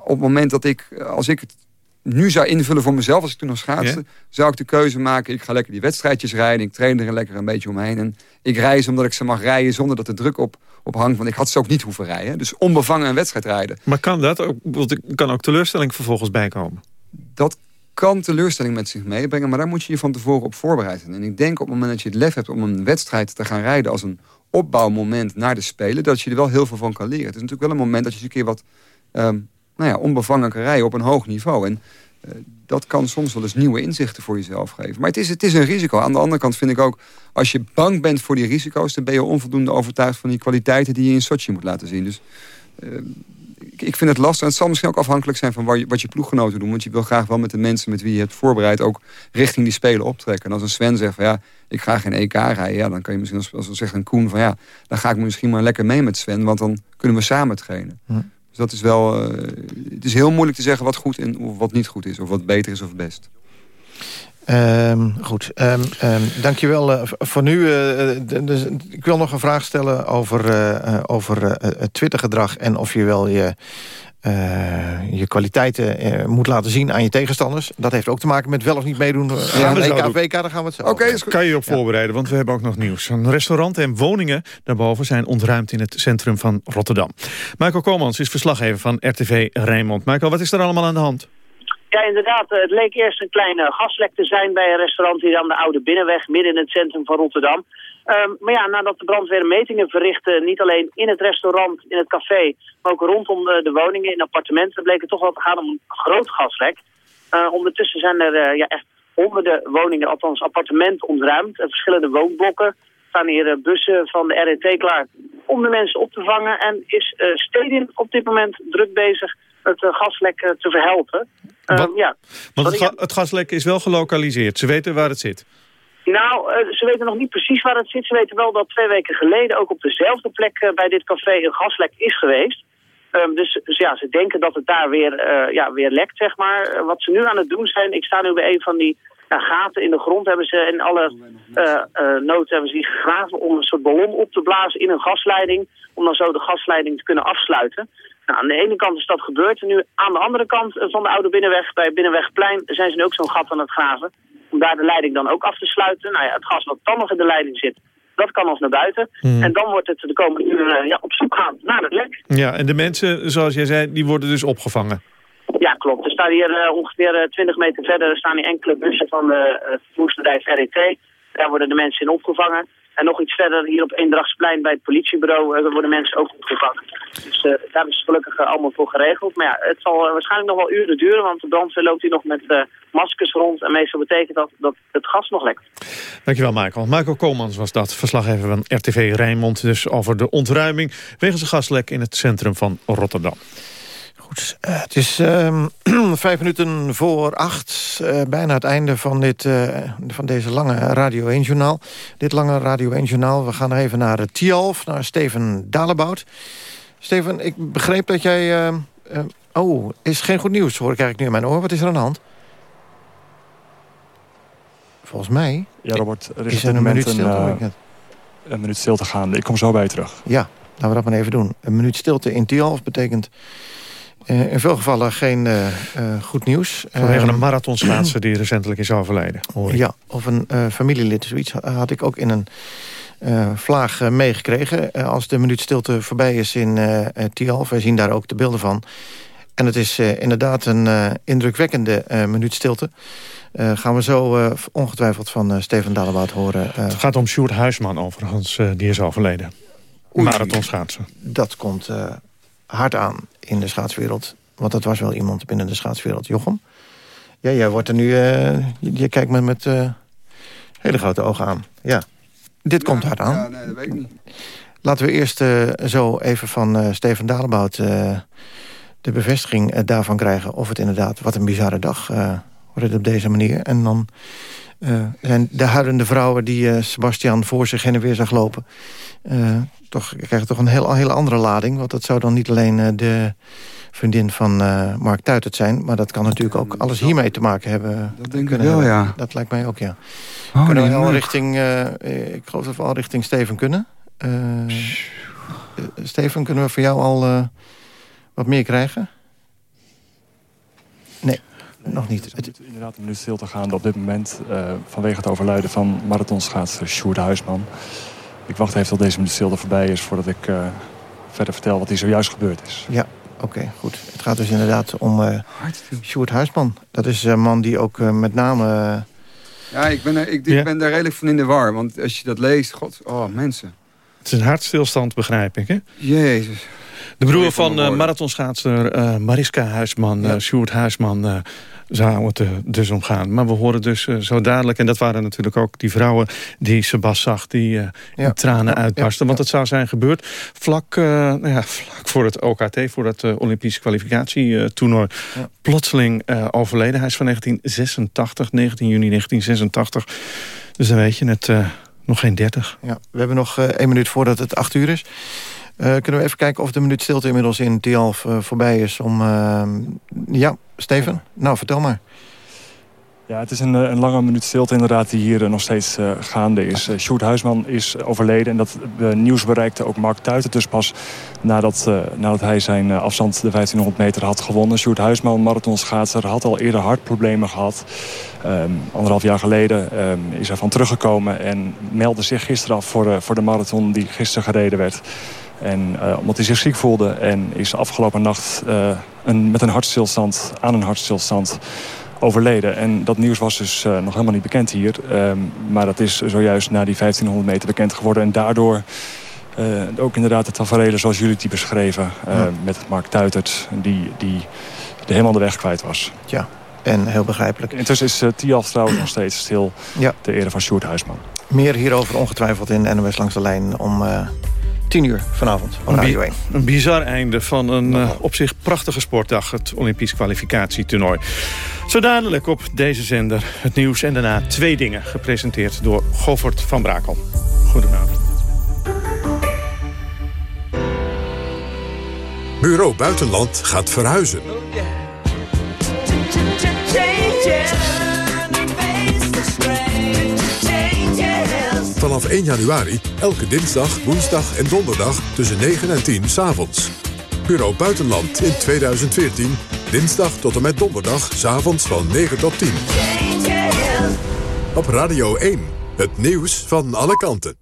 op het moment dat ik, als ik het nu zou invullen voor mezelf, als ik toen nog schaatste... zou ik de keuze maken, ik ga lekker die wedstrijdjes rijden... ik train er lekker een beetje omheen... en ik reis omdat ik ze mag rijden zonder dat er druk op, op hangt... want ik had ze ook niet hoeven rijden. Dus onbevangen een wedstrijd rijden. Maar kan dat? Ook, kan ook teleurstelling vervolgens bijkomen? Dat kan teleurstelling met zich meebrengen... maar daar moet je je van tevoren op voorbereiden. En ik denk op het moment dat je het lef hebt om een wedstrijd te gaan rijden... als een opbouwmoment naar de Spelen... dat je er wel heel veel van kan leren. Het is natuurlijk wel een moment dat je eens een keer wat... Um, nou ja, onbevangen rijden op een hoog niveau. En uh, dat kan soms wel eens nieuwe inzichten voor jezelf geven. Maar het is, het is een risico. Aan de andere kant vind ik ook... als je bang bent voor die risico's... dan ben je onvoldoende overtuigd van die kwaliteiten... die je in Sochi moet laten zien. Dus uh, ik, vind het lastig. En het zal misschien ook afhankelijk zijn van waar je, wat je ploeggenoten doen. Want je wil graag wel met de mensen met wie je hebt voorbereid... ook richting die spelen optrekken. En als een Sven zegt van ja, ik ga geen EK rijden... Ja, dan kan je misschien als, als zeggen een Koen van ja... dan ga ik misschien maar lekker mee met Sven... want dan kunnen we samen trainen. Hm. Dus dat is wel... Uh, het is heel moeilijk te zeggen wat goed en of wat niet goed is. Of wat beter is of best. Um, goed, um, um, dankjewel uh, voor nu. Uh, dus, ik wil nog een vraag stellen over, uh, over Twittergedrag... en of je wel je je kwaliteiten moet laten zien aan je tegenstanders. Dat heeft ook te maken met wel of niet meedoen ja, aan de EK, daar gaan we het zo Oké, okay, kan je op voorbereiden, want we hebben ook nog nieuws. Een restaurant en woningen daarboven zijn ontruimd in het centrum van Rotterdam. Michael Komans is verslaggever van RTV Rijnmond. Michael, wat is er allemaal aan de hand? Ja, inderdaad. Het leek eerst een kleine gaslek te zijn bij een restaurant hier aan de Oude Binnenweg, midden in het centrum van Rotterdam. Ehm, maar ja, nadat de brandweer metingen verrichtte, niet alleen in het restaurant, in het café, maar ook rondom de, de woningen, in appartementen, bleek het toch wel te gaan om een groot gaslek. Uh, ondertussen zijn er uh, ja, echt honderden woningen, althans appartementen, ontruimd. En verschillende woonblokken staan hier uh, bussen van de RET klaar om de mensen op te vangen. En is Stedin op dit moment druk bezig het gaslek te verhelpen. Ehm, ja. Want het, het gaslek is wel gelokaliseerd. Ze weten waar het zit. Nou, uh, ze weten nog niet precies waar het zit. Ze weten wel dat twee weken geleden ook op dezelfde plek uh, bij dit café een gaslek is geweest. Um, dus, dus, ja, ze denken dat het daar weer, uh, ja, weer lekt, zeg maar. wat ze nu aan het doen zijn, ik sta nu bij een van die gaten in de grond. Hebben ze in alle noten hebben ze die gegraven om een soort ballon op te blazen in een gasleiding. Om dan zo de gasleiding te kunnen afsluiten. Nou, aan de ene kant is dat gebeurd. En nu aan de andere kant van de oude binnenweg, bij Binnenwegplein, zijn ze nu ook zo'n gat aan het graven om daar de leiding dan ook af te sluiten. Nou ja, het gas wat dan nog in de leiding zit, dat kan nog naar buiten. Hmm. En dan wordt het de komende uren ja, op zoek gaan naar het lek. Ja, en de mensen, zoals jij zei, die worden dus opgevangen. Ja, klopt. Er staan hier uh, ongeveer 20 meter verder staan hier enkele bussen van de uh, vervoersbedrijf RET. Daar worden de mensen in opgevangen. En nog iets verder, hier op Eendrachtsplein bij het politiebureau, uh, worden mensen ook opgevangen. Dus uh, daar is gelukkig uh, allemaal voor geregeld. Maar ja, het zal waarschijnlijk nog wel uren duren, want de brandweer loopt hier nog met maskers rond. En meestal betekent dat dat het gas nog lekt. Dankjewel, Michael. Michael Komans was dat, verslaggever van RTV Rijnmond. Dus over de ontruiming wegens een gaslek in het centrum van Rotterdam. Eh, het is uh, <clears throat> vijf minuten voor acht. Uh, bijna het einde van, dit, uh, van deze lange Radio 1-journaal. Dit lange Radio 1-journaal. We gaan even naar Tialf, naar Steven Dalebout. Steven, ik begreep dat jij... Ehm, oh, is geen goed nieuws, hoor ik eigenlijk nu in mijn oor. Wat is er aan de hand? Volgens mij... Ja, Robert, er is, is er een minuut stilte. Een, een minuut stilte gaande. Ik kom zo bij je terug. Ja, laten we dat maar even doen. Een minuut stilte in Tialf betekent in veel gevallen geen uh, uh, goed nieuws. Vanwege een marathonschaatser die recentelijk is overleden. Ja, of een familielid. Zoiets had ik ook in een vlaag meegekregen. als de minuut stilte voorbij is in uh, Tialf. Wij zien daar ook de beelden van. En het is inderdaad een indrukwekkende minuut stilte. gaan we zo ongetwijfeld van Steven Dalebout horen. het gaat om Sjoerd Huisman overigens, die is overleden. Marathonschaatser. Dat komt hard aan in de schaatswereld. Want dat was wel iemand binnen de schaatswereld. Jochem? Ja, jij wordt er nu... Uh, je, kijkt me met uh, hele grote ogen aan. Ja, dit komt hard aan. Ja, nee, dat weet ik niet. Laten we eerst uh, zo even van Steven Dalebout... de bevestiging daarvan krijgen of het inderdaad... wat een bizarre dag wordt het op deze manier. En dan zijn de huilende vrouwen die Sebastian voor zich heen en weer zag lopen toch, krijgt toch een heel, hele andere lading. Want dat zou dan niet alleen uh, de vriendin van uh, Mark Tuitert zijn... maar dat kan natuurlijk ook alles hiermee te maken hebben. Dat denk ik wel, ja. Dat lijkt mij ook, ja. Oh, kunnen we al richting... Uh, ik geloof dat we al richting Steven kunnen. Steven, kunnen we voor jou al wat meer krijgen? Nee, nog niet. Het is inderdaad een minuut stil te gaan op dit moment... vanwege het overlijden van marathonschaatser Sjoerd Huisman... Ik wacht even tot deze minuut stilte voorbij is... voordat ik uh, verder vertel wat hier zojuist gebeurd is. Ja, oké, goed. Het gaat dus inderdaad om uh, Sjoerd Huisman. Dat is een man die ook uh, met name... ja, ik ben, er, ik, ik ben daar redelijk van in de war. Want als je dat leest, god, oh, mensen. Het is een hartstilstand, begrijp ik, hè? Jezus. De broer van uh, marathonschaatser uh, Mariska Huisman, ja. uh, Sjoerd Huisman zou het dus om gaan. Maar we horen dus zo dadelijk... en dat waren natuurlijk ook die vrouwen die Sebas zag... die ja. in tranen uitbarsten. Want het zou zijn gebeurd vlak, nou ja, vlak voor het OKT... voor het Olympische kwalificatietoernooi. Plotseling overleden. Hij is van 1986, 19 juni 1986. Dus dan weet je het nog geen 30. Ja, we hebben nog één minuut voordat het acht uur is. Uh, kunnen we even kijken of de minuut stilte inmiddels in Tialf uh, voorbij is om... Uh, ja, Steven, nou vertel maar. Ja, het is een, een lange minuut stilte inderdaad die hier nog steeds uh, gaande is. Uh, Sjoerd Huisman is overleden en dat nieuws bereikte ook Mark Tuiten dus pas nadat, nadat hij zijn afstand de 1500 meter had gewonnen. Sjoerd Huisman, marathonschaatser, had al eerder hartproblemen gehad. Um, anderhalf jaar geleden um, is hij van teruggekomen en meldde zich gisteren af voor, voor de marathon die gisteren gereden werd. En omdat hij zich ziek voelde en is afgelopen nacht een, met een hartstilstand aan een hartstilstand overleden. En dat nieuws was dus uh, nog helemaal niet bekend hier. Uh, maar dat is zojuist na die 1500 meter bekend geworden. En daardoor ook inderdaad de tafereelen zoals jullie die beschreven... Ja. met Mark Tuitert, die, die helemaal de weg kwijt was. Ja, en heel begrijpelijk. Intussen is uh, Tialf trouwens nog steeds stil ja. ter ere van Sjoerd Huisman. Meer hierover ongetwijfeld in NOS Langs de Lijn om... 10 uur vanavond op Radio 1. Een bizar einde van een uh, op zich prachtige sportdag. Het Olympisch kwalificatietoernooi. Zo dadelijk op deze zender het nieuws en daarna twee dingen. Gepresenteerd door Goffert van Brakel. Goedenavond. Bureau Buitenland gaat verhuizen. Vanaf 1 januari, elke dinsdag, woensdag en donderdag tussen 9 en 10 s'avonds. Bureau Buitenland in 2014, dinsdag tot en met donderdag, s'avonds van 9 tot 10. Op Radio 1, het nieuws van alle kanten.